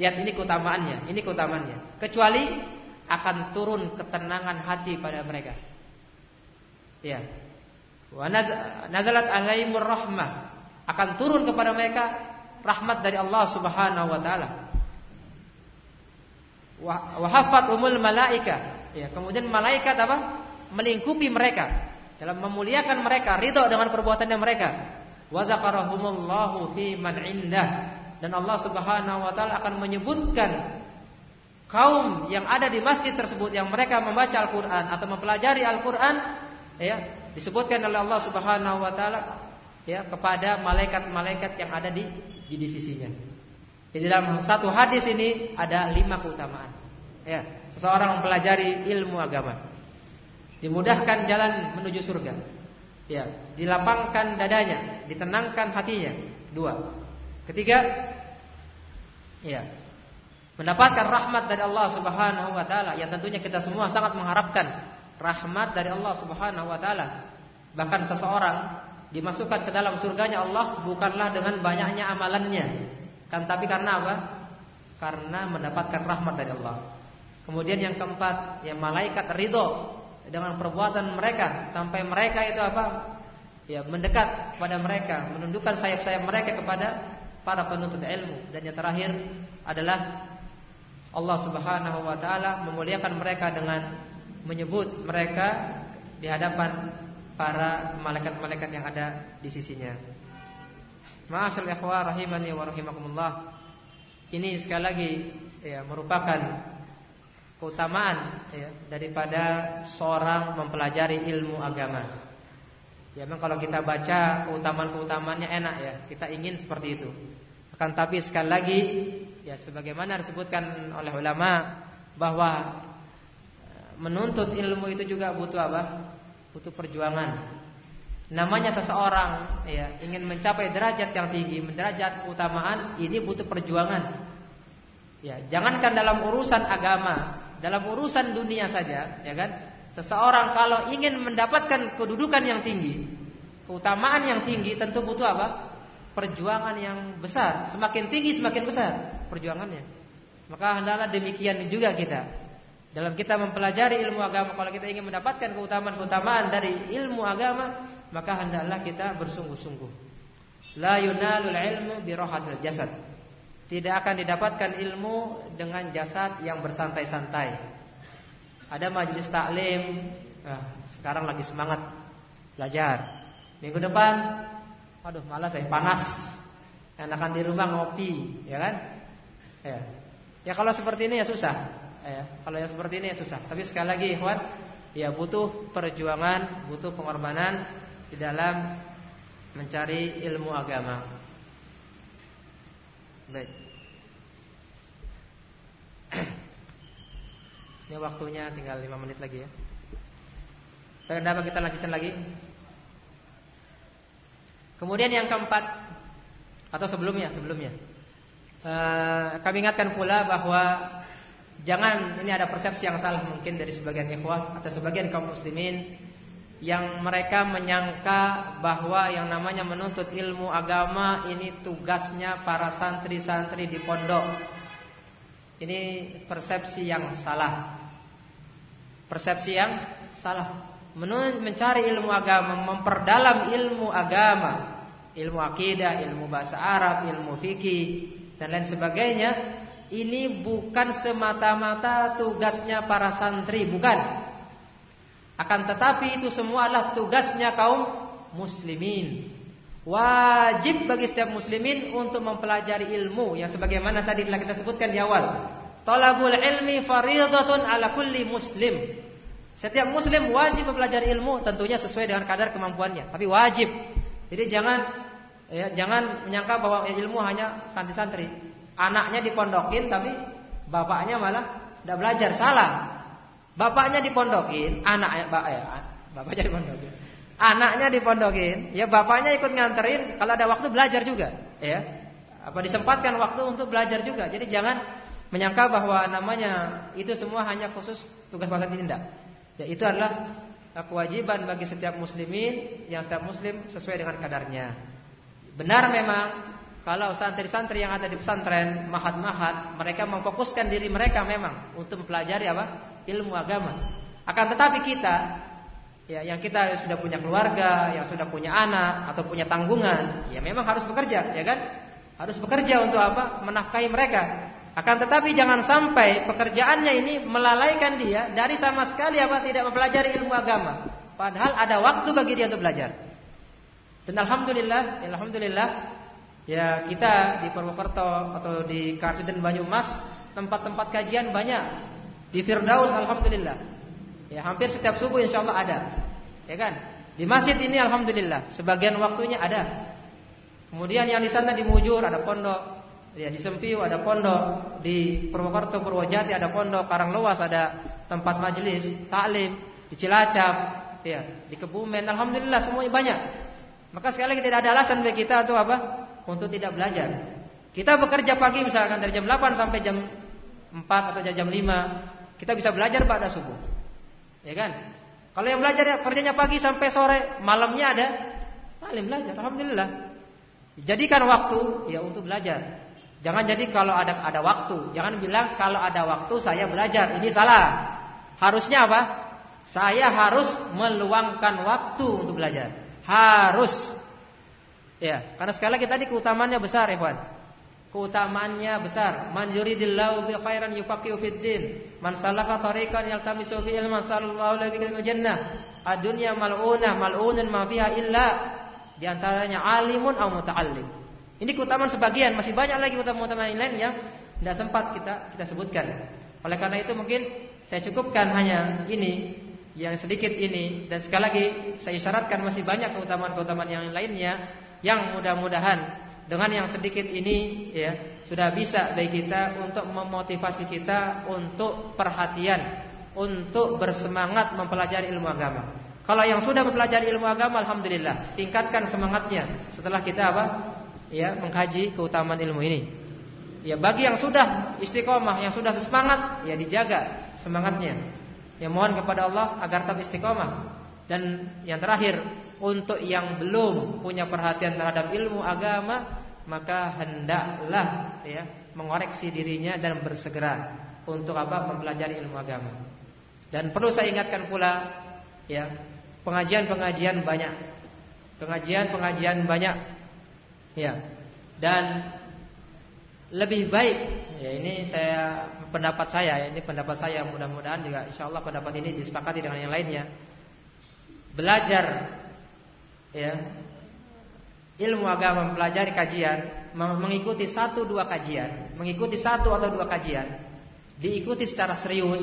lihat ini keutamaannya, ini keutamaannya. Kecuali akan turun ketenangan hati pada mereka. Ya. Wa nazalat alaihimur rahmah akan turun kepada mereka rahmat dari Allah Subhanahu wa taala. Wa hafat umul malaika. Ya, kemudian malaikat apa? melingkupi mereka dalam memuliakan mereka, ridho dengan perbuatannya mereka wa dzakarahumullahu fi man indah dan Allah Subhanahu wa taala akan menyebutkan kaum yang ada di masjid tersebut yang mereka membaca Al-Qur'an atau mempelajari Al-Qur'an ya disebutkan oleh Allah Subhanahu wa taala ya kepada malaikat-malaikat yang ada di di, di sisinya. Di dalam satu hadis ini ada lima keutamaan. Ya, seseorang mempelajari ilmu agama dimudahkan jalan menuju surga. Ya, dilapangkan dadanya, ditenangkan hatinya. Dua. Ketiga, ya, mendapatkan rahmat dari Allah Subhanahu wa taala yang tentunya kita semua sangat mengharapkan rahmat dari Allah Subhanahu wa taala. Bahkan seseorang dimasukkan ke dalam surganya Allah bukanlah dengan banyaknya amalannya, kan tapi karena apa? Karena mendapatkan rahmat dari Allah. Kemudian yang keempat, yang malaikat ridho dengan perbuatan mereka sampai mereka itu apa? Ya, mendekat kepada mereka, menundukkan sayap-sayap mereka kepada para penuntut ilmu dan yang terakhir adalah Allah Subhanahu wa taala memuliakan mereka dengan menyebut mereka di hadapan para malaikat-malaikat yang ada di sisinya. Ma'asyal ikhwah rahimani wa rahimakumullah. Ini sekali lagi ya merupakan keutamaan ya, daripada seorang mempelajari ilmu agama. Ya memang kalau kita baca keutamaan-keutamaannya enak ya, kita ingin seperti itu. Akan tapi sekali lagi ya sebagaimana disebutkan oleh ulama bahwa eh, menuntut ilmu itu juga butuh apa? Butuh perjuangan. Namanya seseorang ya ingin mencapai derajat yang tinggi, derajat keutamaan, ini butuh perjuangan. Ya, jangankan dalam urusan agama, dalam urusan dunia saja, ya kan? Seseorang kalau ingin mendapatkan kedudukan yang tinggi, keutamaan yang tinggi tentu butuh apa? Perjuangan yang besar. Semakin tinggi semakin besar perjuangannya. Maka hendaklah demikian juga kita. Dalam kita mempelajari ilmu agama, kalau kita ingin mendapatkan keutamaan-keutamaan dari ilmu agama, maka hendaklah kita bersungguh-sungguh. La yunalul ilmu bi jasad. Tidak akan didapatkan ilmu dengan jasad yang bersantai-santai. Ada majelis taklim, nah, sekarang lagi semangat belajar. Minggu depan Aduh, malas saya panas. Enakan di rumah ngopi, ya kan? Ya. Ya kalau seperti ini ya susah. Ya, kalau yang seperti ini ya susah. Tapi sekali lagi, ikhwan, ya butuh perjuangan, butuh pengorbanan di dalam mencari ilmu agama. Baik. Ini waktunya tinggal 5 menit lagi ya. Kenapa kita lanjutkan lagi? Kemudian yang keempat atau sebelumnya, sebelumnya. Uh, kami ingatkan pula bahwa jangan ini ada persepsi yang salah mungkin dari sebagian ikhwah atau sebagian kaum muslimin yang mereka menyangka bahwa yang namanya menuntut ilmu agama ini tugasnya para santri-santri di pondok. Ini persepsi yang salah. Persepsi yang salah. Mencari ilmu agama, memperdalam ilmu agama, ilmu akidah, ilmu bahasa Arab, ilmu fikih, dan lain sebagainya ini bukan semata-mata tugasnya para santri, bukan. Akan tetapi itu semua adalah tugasnya kaum muslimin. Wajib bagi setiap muslimin untuk mempelajari ilmu yang sebagaimana tadi telah kita sebutkan di awal. Talabul ilmi faridatun ala kulli muslim. Setiap muslim wajib mempelajari ilmu tentunya sesuai dengan kadar kemampuannya, tapi wajib. Jadi jangan Ya, jangan menyangka bahwa ilmu hanya santri-santri. Anaknya dipondokin tapi bapaknya malah tidak belajar. Salah. Bapaknya dipondokin, anaknya ya, bapaknya dipondokin. Anaknya dipondokin, ya bapaknya ikut nganterin kalau ada waktu belajar juga, ya. Apa disempatkan waktu untuk belajar juga. Jadi jangan menyangka bahwa namanya itu semua hanya khusus tugas bahasa tidak. Ya itu adalah kewajiban bagi setiap muslimin yang setiap muslim sesuai dengan kadarnya. Benar memang kalau santri-santri yang ada di pesantren, mahat-mahat, mereka memfokuskan diri mereka memang untuk mempelajari apa? ilmu agama. Akan tetapi kita ya yang kita sudah punya keluarga, yang sudah punya anak atau punya tanggungan, ya memang harus bekerja, ya kan? Harus bekerja untuk apa? Menafkahi mereka. Akan tetapi jangan sampai pekerjaannya ini melalaikan dia dari sama sekali apa tidak mempelajari ilmu agama. Padahal ada waktu bagi dia untuk belajar. Dan alhamdulillah, alhamdulillah ya kita di Purwokerto atau di Karsiden Banyumas tempat-tempat kajian banyak. Di Firdaus alhamdulillah. Ya hampir setiap subuh insya Allah ada. Ya kan? Di masjid ini alhamdulillah sebagian waktunya ada. Kemudian yang di sana di Mujur ada pondok, ya di Sempiu ada pondok, di Purwokerto Purwojati ada pondok, Karanglewas ada tempat majelis, taklim, di Cilacap, ya, di Kebumen alhamdulillah semuanya banyak. Maka sekali lagi tidak ada alasan bagi kita untuk apa? Untuk tidak belajar. Kita bekerja pagi misalkan dari jam 8 sampai jam 4 atau jam 5, kita bisa belajar pada subuh. Ya kan? Kalau yang belajar kerjanya pagi sampai sore, malamnya ada talim belajar. Alhamdulillah. Jadikan waktu ya untuk belajar. Jangan jadi kalau ada ada waktu, jangan bilang kalau ada waktu saya belajar. Ini salah. Harusnya apa? Saya harus meluangkan waktu untuk belajar. Harus. Ya, karena sekali lagi tadi keutamaannya besar, Ikhwan. Keutamaannya besar. Man yuridillahu bi khairan yufaqihu fid din. Man salaka tariqan yaltamisu fi ilman sallallahu alaihi wa jannah. Ad-dunya mal'unah mal'unun ma fiha illa di antaranya alimun atau muta'allim. Ini keutamaan sebagian, masih banyak lagi keutamaan-keutamaan lain yang tidak sempat kita kita sebutkan. Oleh karena itu mungkin saya cukupkan hanya ini yang sedikit ini dan sekali lagi saya syaratkan masih banyak keutamaan-keutamaan yang lainnya yang mudah-mudahan dengan yang sedikit ini ya sudah bisa bagi kita untuk memotivasi kita untuk perhatian untuk bersemangat mempelajari ilmu agama. Kalau yang sudah mempelajari ilmu agama alhamdulillah tingkatkan semangatnya setelah kita apa? Ya mengkaji keutamaan ilmu ini. Ya bagi yang sudah istiqomah, yang sudah semangat ya dijaga semangatnya. Ya mohon kepada Allah agar tetap istiqomah. Dan yang terakhir, untuk yang belum punya perhatian terhadap ilmu agama, maka hendaklah ya mengoreksi dirinya dan bersegera untuk apa? mempelajari ilmu agama. Dan perlu saya ingatkan pula ya, pengajian-pengajian banyak. Pengajian-pengajian banyak. Ya. Dan lebih baik ya ini saya pendapat saya ini pendapat saya mudah-mudahan juga insya Allah pendapat ini disepakati dengan yang lainnya belajar ya ilmu agama mempelajari kajian, mengikuti satu dua kajian, mengikuti satu atau dua kajian, diikuti secara serius,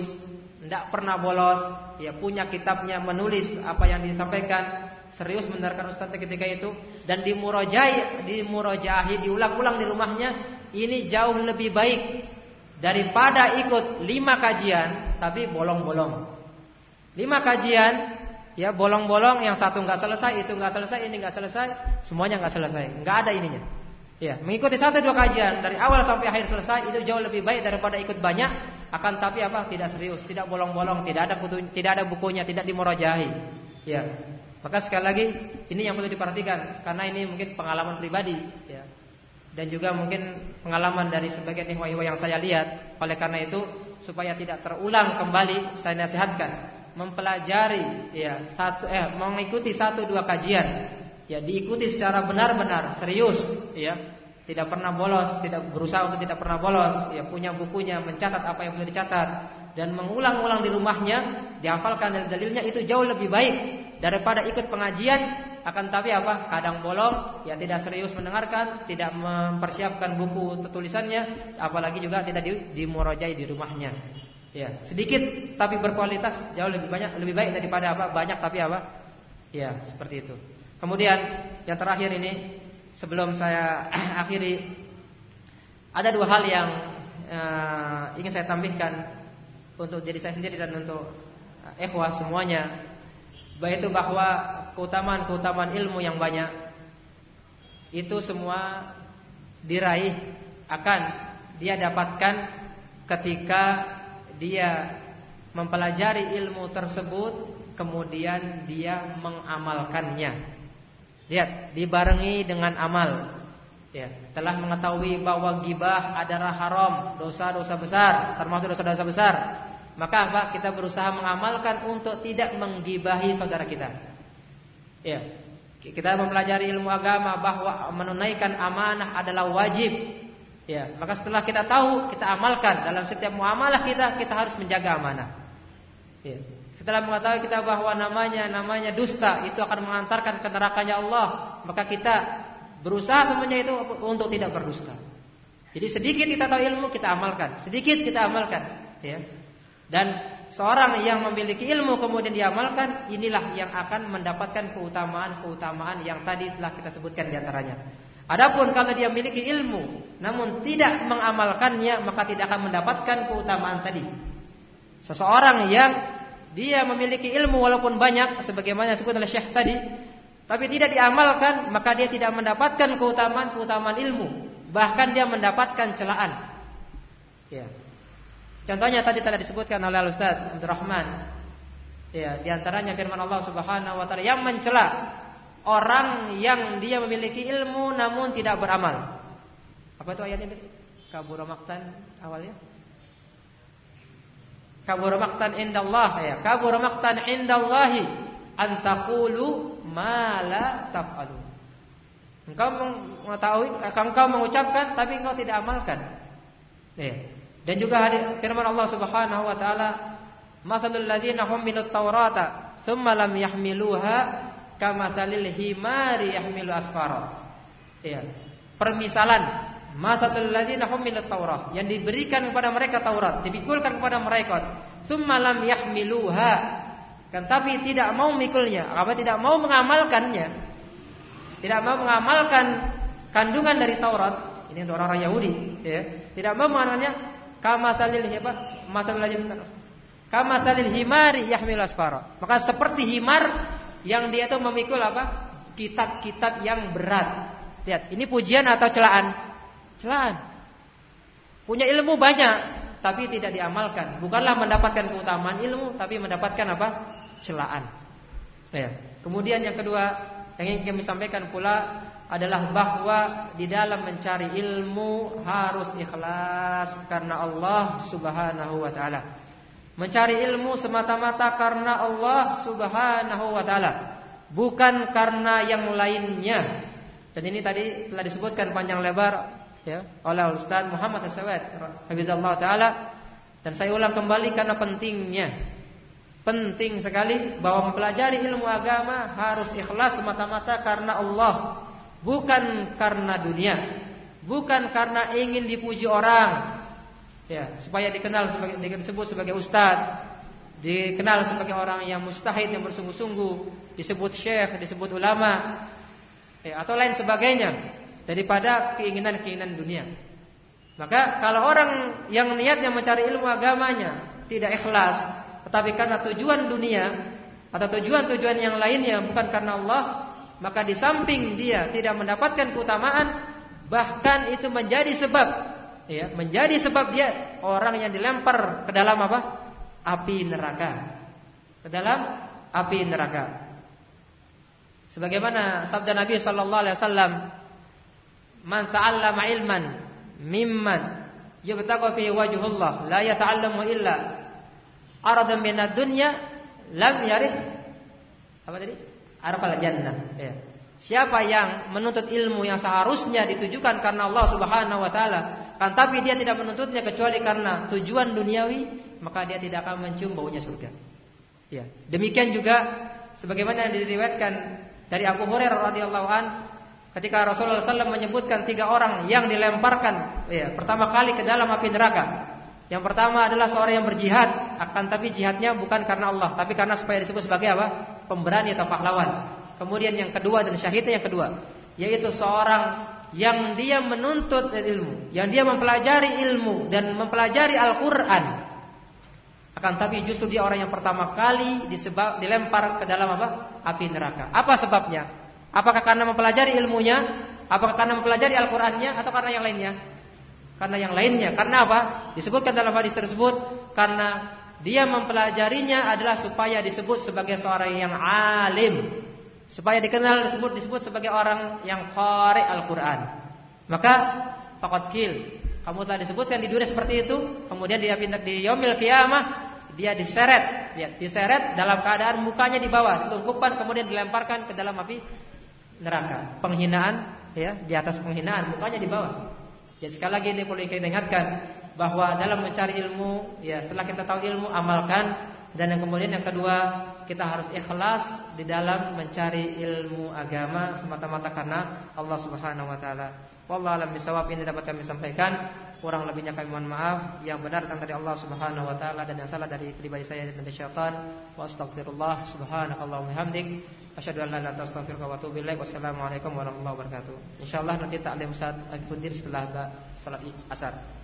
tidak pernah bolos, ya punya kitabnya menulis apa yang disampaikan, serius mendengarkan ustaz ketika itu dan dimurojai, dimurojahi, diulang-ulang di rumahnya, ini jauh lebih baik daripada ikut lima kajian tapi bolong-bolong. Lima kajian Ya bolong-bolong yang satu nggak selesai, itu nggak selesai, ini nggak selesai, semuanya nggak selesai, nggak ada ininya. Ya, mengikuti satu dua kajian dari awal sampai akhir selesai itu jauh lebih baik daripada ikut banyak. Akan tapi apa? Tidak serius, tidak bolong-bolong, tidak ada kutu, tidak ada bukunya, tidak dimurajahi. Ya, maka sekali lagi ini yang perlu diperhatikan karena ini mungkin pengalaman pribadi. Ya, dan juga mungkin pengalaman dari sebagian ihwa-ihwa yang saya lihat. Oleh karena itu supaya tidak terulang kembali saya nasihatkan mempelajari ya satu eh mengikuti satu dua kajian. Ya diikuti secara benar-benar serius ya. Tidak pernah bolos tidak berusaha untuk tidak pernah bolos ya punya bukunya mencatat apa yang perlu dicatat. Dan mengulang-ulang di rumahnya dihafalkan dalil-dalilnya itu jauh lebih baik. Daripada ikut pengajian akan tapi apa? Kadang bolong ya tidak serius mendengarkan tidak mempersiapkan buku tulisannya apalagi juga tidak dimurojai di rumahnya Ya, sedikit tapi berkualitas jauh lebih banyak lebih baik daripada apa? Banyak tapi apa? Ya, seperti itu. Kemudian yang terakhir ini sebelum saya akhiri ada dua hal yang uh, ingin saya tambahkan untuk diri saya sendiri dan untuk uh, ikhwah semuanya. Yaitu bahwa keutamaan-keutamaan ilmu yang banyak itu semua diraih akan dia dapatkan ketika dia mempelajari ilmu tersebut kemudian dia mengamalkannya. Lihat, dibarengi dengan amal. Ya, telah mengetahui bahwa gibah adalah haram, dosa-dosa besar, termasuk dosa-dosa besar. Maka apa? Kita berusaha mengamalkan untuk tidak menggibahi saudara kita. Ya. Kita mempelajari ilmu agama bahwa menunaikan amanah adalah wajib Ya, maka setelah kita tahu, kita amalkan dalam setiap muamalah kita, kita harus menjaga amanah. Ya. Setelah mengetahui kita bahwa namanya namanya dusta itu akan mengantarkan ke nerakanya Allah, maka kita berusaha semuanya itu untuk tidak berdusta. Jadi sedikit kita tahu ilmu kita amalkan, sedikit kita amalkan, ya. Dan seorang yang memiliki ilmu kemudian diamalkan, inilah yang akan mendapatkan keutamaan-keutamaan yang tadi telah kita sebutkan di antaranya. Adapun kalau dia memiliki ilmu namun tidak mengamalkannya maka tidak akan mendapatkan keutamaan tadi. Seseorang yang dia memiliki ilmu walaupun banyak sebagaimana disebut oleh Syekh tadi tapi tidak diamalkan maka dia tidak mendapatkan keutamaan-keutamaan ilmu bahkan dia mendapatkan celaan. Ya. Contohnya tadi telah disebutkan oleh Al-Ustaz Abdul Rahman. Ya, di antaranya firman Allah Subhanahu wa taala yang mencela orang yang dia memiliki ilmu namun tidak beramal. Apa itu ayatnya tadi? Kabura maktan awalnya. Kabura maktan indallah ya. Kabura maktan indallahi an taqulu ma la taf'alu. Engkau mengetahui, engkau mengucapkan tapi engkau tidak amalkan. Ya. Dan juga hadis firman Allah Subhanahu wa taala, "Matsalul ladzina hummilut Taurata tsumma lam yahmiluha kamasalil himari yahmilu asfara. Ya. Permisalan masalul ladzina humilat Taurat yang diberikan kepada mereka Taurat, dipikulkan kepada mereka, summa lam yahmiluha. Kan tapi tidak mau mikulnya, apa tidak mau mengamalkannya. Tidak mau mengamalkan kandungan dari Taurat. Ini untuk orang-orang Yahudi, ya. Tidak mau mengamalkannya kamasalil apa? Masalul ladzina kamasalil himari yahmilu asfara. Maka seperti himar yang dia tuh memikul apa? Kitab-kitab yang berat. Lihat, ini pujian atau celaan? Celaan. Punya ilmu banyak, tapi tidak diamalkan. Bukanlah mendapatkan keutamaan ilmu, tapi mendapatkan apa? Celaan. Ya. Kemudian yang kedua yang ingin kami sampaikan pula adalah bahwa di dalam mencari ilmu harus ikhlas karena Allah Subhanahu wa taala. Mencari ilmu semata-mata karena Allah Subhanahu wa taala, bukan karena yang lainnya. Dan ini tadi telah disebutkan panjang lebar ya oleh Ustaz Muhammad Aswad Habibullah taala dan saya ulang kembali karena pentingnya. Penting sekali bahwa mempelajari ilmu agama harus ikhlas semata-mata karena Allah bukan karena dunia, bukan karena ingin dipuji orang, ya supaya dikenal sebagai disebut sebagai ustadz, dikenal sebagai orang yang mustahid yang bersungguh-sungguh, disebut syekh, disebut ulama, ya, atau lain sebagainya. Daripada keinginan-keinginan dunia. Maka kalau orang yang niatnya mencari ilmu agamanya tidak ikhlas, tetapi karena tujuan dunia atau tujuan-tujuan yang lainnya bukan karena Allah, maka di samping dia tidak mendapatkan keutamaan, bahkan itu menjadi sebab ya, menjadi sebab dia orang yang dilempar ke dalam apa? api neraka. Ke dalam api neraka. Sebagaimana sabda Nabi sallallahu alaihi wasallam, "Man ta'allama ilman mimman yabtaghu fi wajhullah la yata'allamu illa aradan min ad-dunya lam yarih apa tadi? Arfal jannah. Ya. Siapa yang menuntut ilmu yang seharusnya ditujukan karena Allah Subhanahu wa taala, kan tapi dia tidak menuntutnya kecuali karena tujuan duniawi, maka dia tidak akan mencium baunya surga. Ya. Demikian juga sebagaimana yang diriwayatkan dari Abu Hurairah radhiyallahu an ketika Rasulullah SAW menyebutkan tiga orang yang dilemparkan ya, pertama kali ke dalam api neraka. Yang pertama adalah seorang yang berjihad, akan tapi jihadnya bukan karena Allah, tapi karena supaya disebut sebagai apa? Pemberani atau pahlawan. Kemudian yang kedua dan syahidnya yang kedua, yaitu seorang yang dia menuntut ilmu, yang dia mempelajari ilmu dan mempelajari Al-Qur'an. Akan tapi justru dia orang yang pertama kali disebab dilempar ke dalam apa? Api neraka. Apa sebabnya? Apakah karena mempelajari ilmunya? Apakah karena mempelajari Al-Qur'annya atau karena yang lainnya? Karena yang lainnya. Karena apa? Disebutkan dalam hadis tersebut karena dia mempelajarinya adalah supaya disebut sebagai seorang yang alim. Supaya dikenal disebut disebut sebagai orang yang qari Al-Qur'an. Maka faqad kil. Kamu telah disebutkan di dunia seperti itu, kemudian dia pindah di yaumil kiamah dia diseret, ya, diseret dalam keadaan mukanya di bawah, ditungkupan kemudian dilemparkan ke dalam api neraka. Penghinaan ya, di atas penghinaan, mukanya di bawah. Ya sekali lagi ini perlu kita ingatkan bahwa dalam mencari ilmu, ya setelah kita tahu ilmu amalkan dan yang kemudian yang kedua kita harus ikhlas di dalam mencari ilmu agama semata-mata karena Allah Subhanahu wa taala. Wallahu alam bisawab ini dapat kami sampaikan. Kurang lebihnya kami mohon maaf. Yang benar datang dari Allah Subhanahu wa taala dan yang salah dari pribadi saya dan dari syaitan. Wa astagfirullah subhanakallahumma hamdik asyhadu an la ilaha illa anta astaghfiruka wa atubu ilaik. Wassalamualaikum warahmatullahi wabarakatuh. Insyaallah nanti taklim Ustaz Afifuddin setelah salat asar.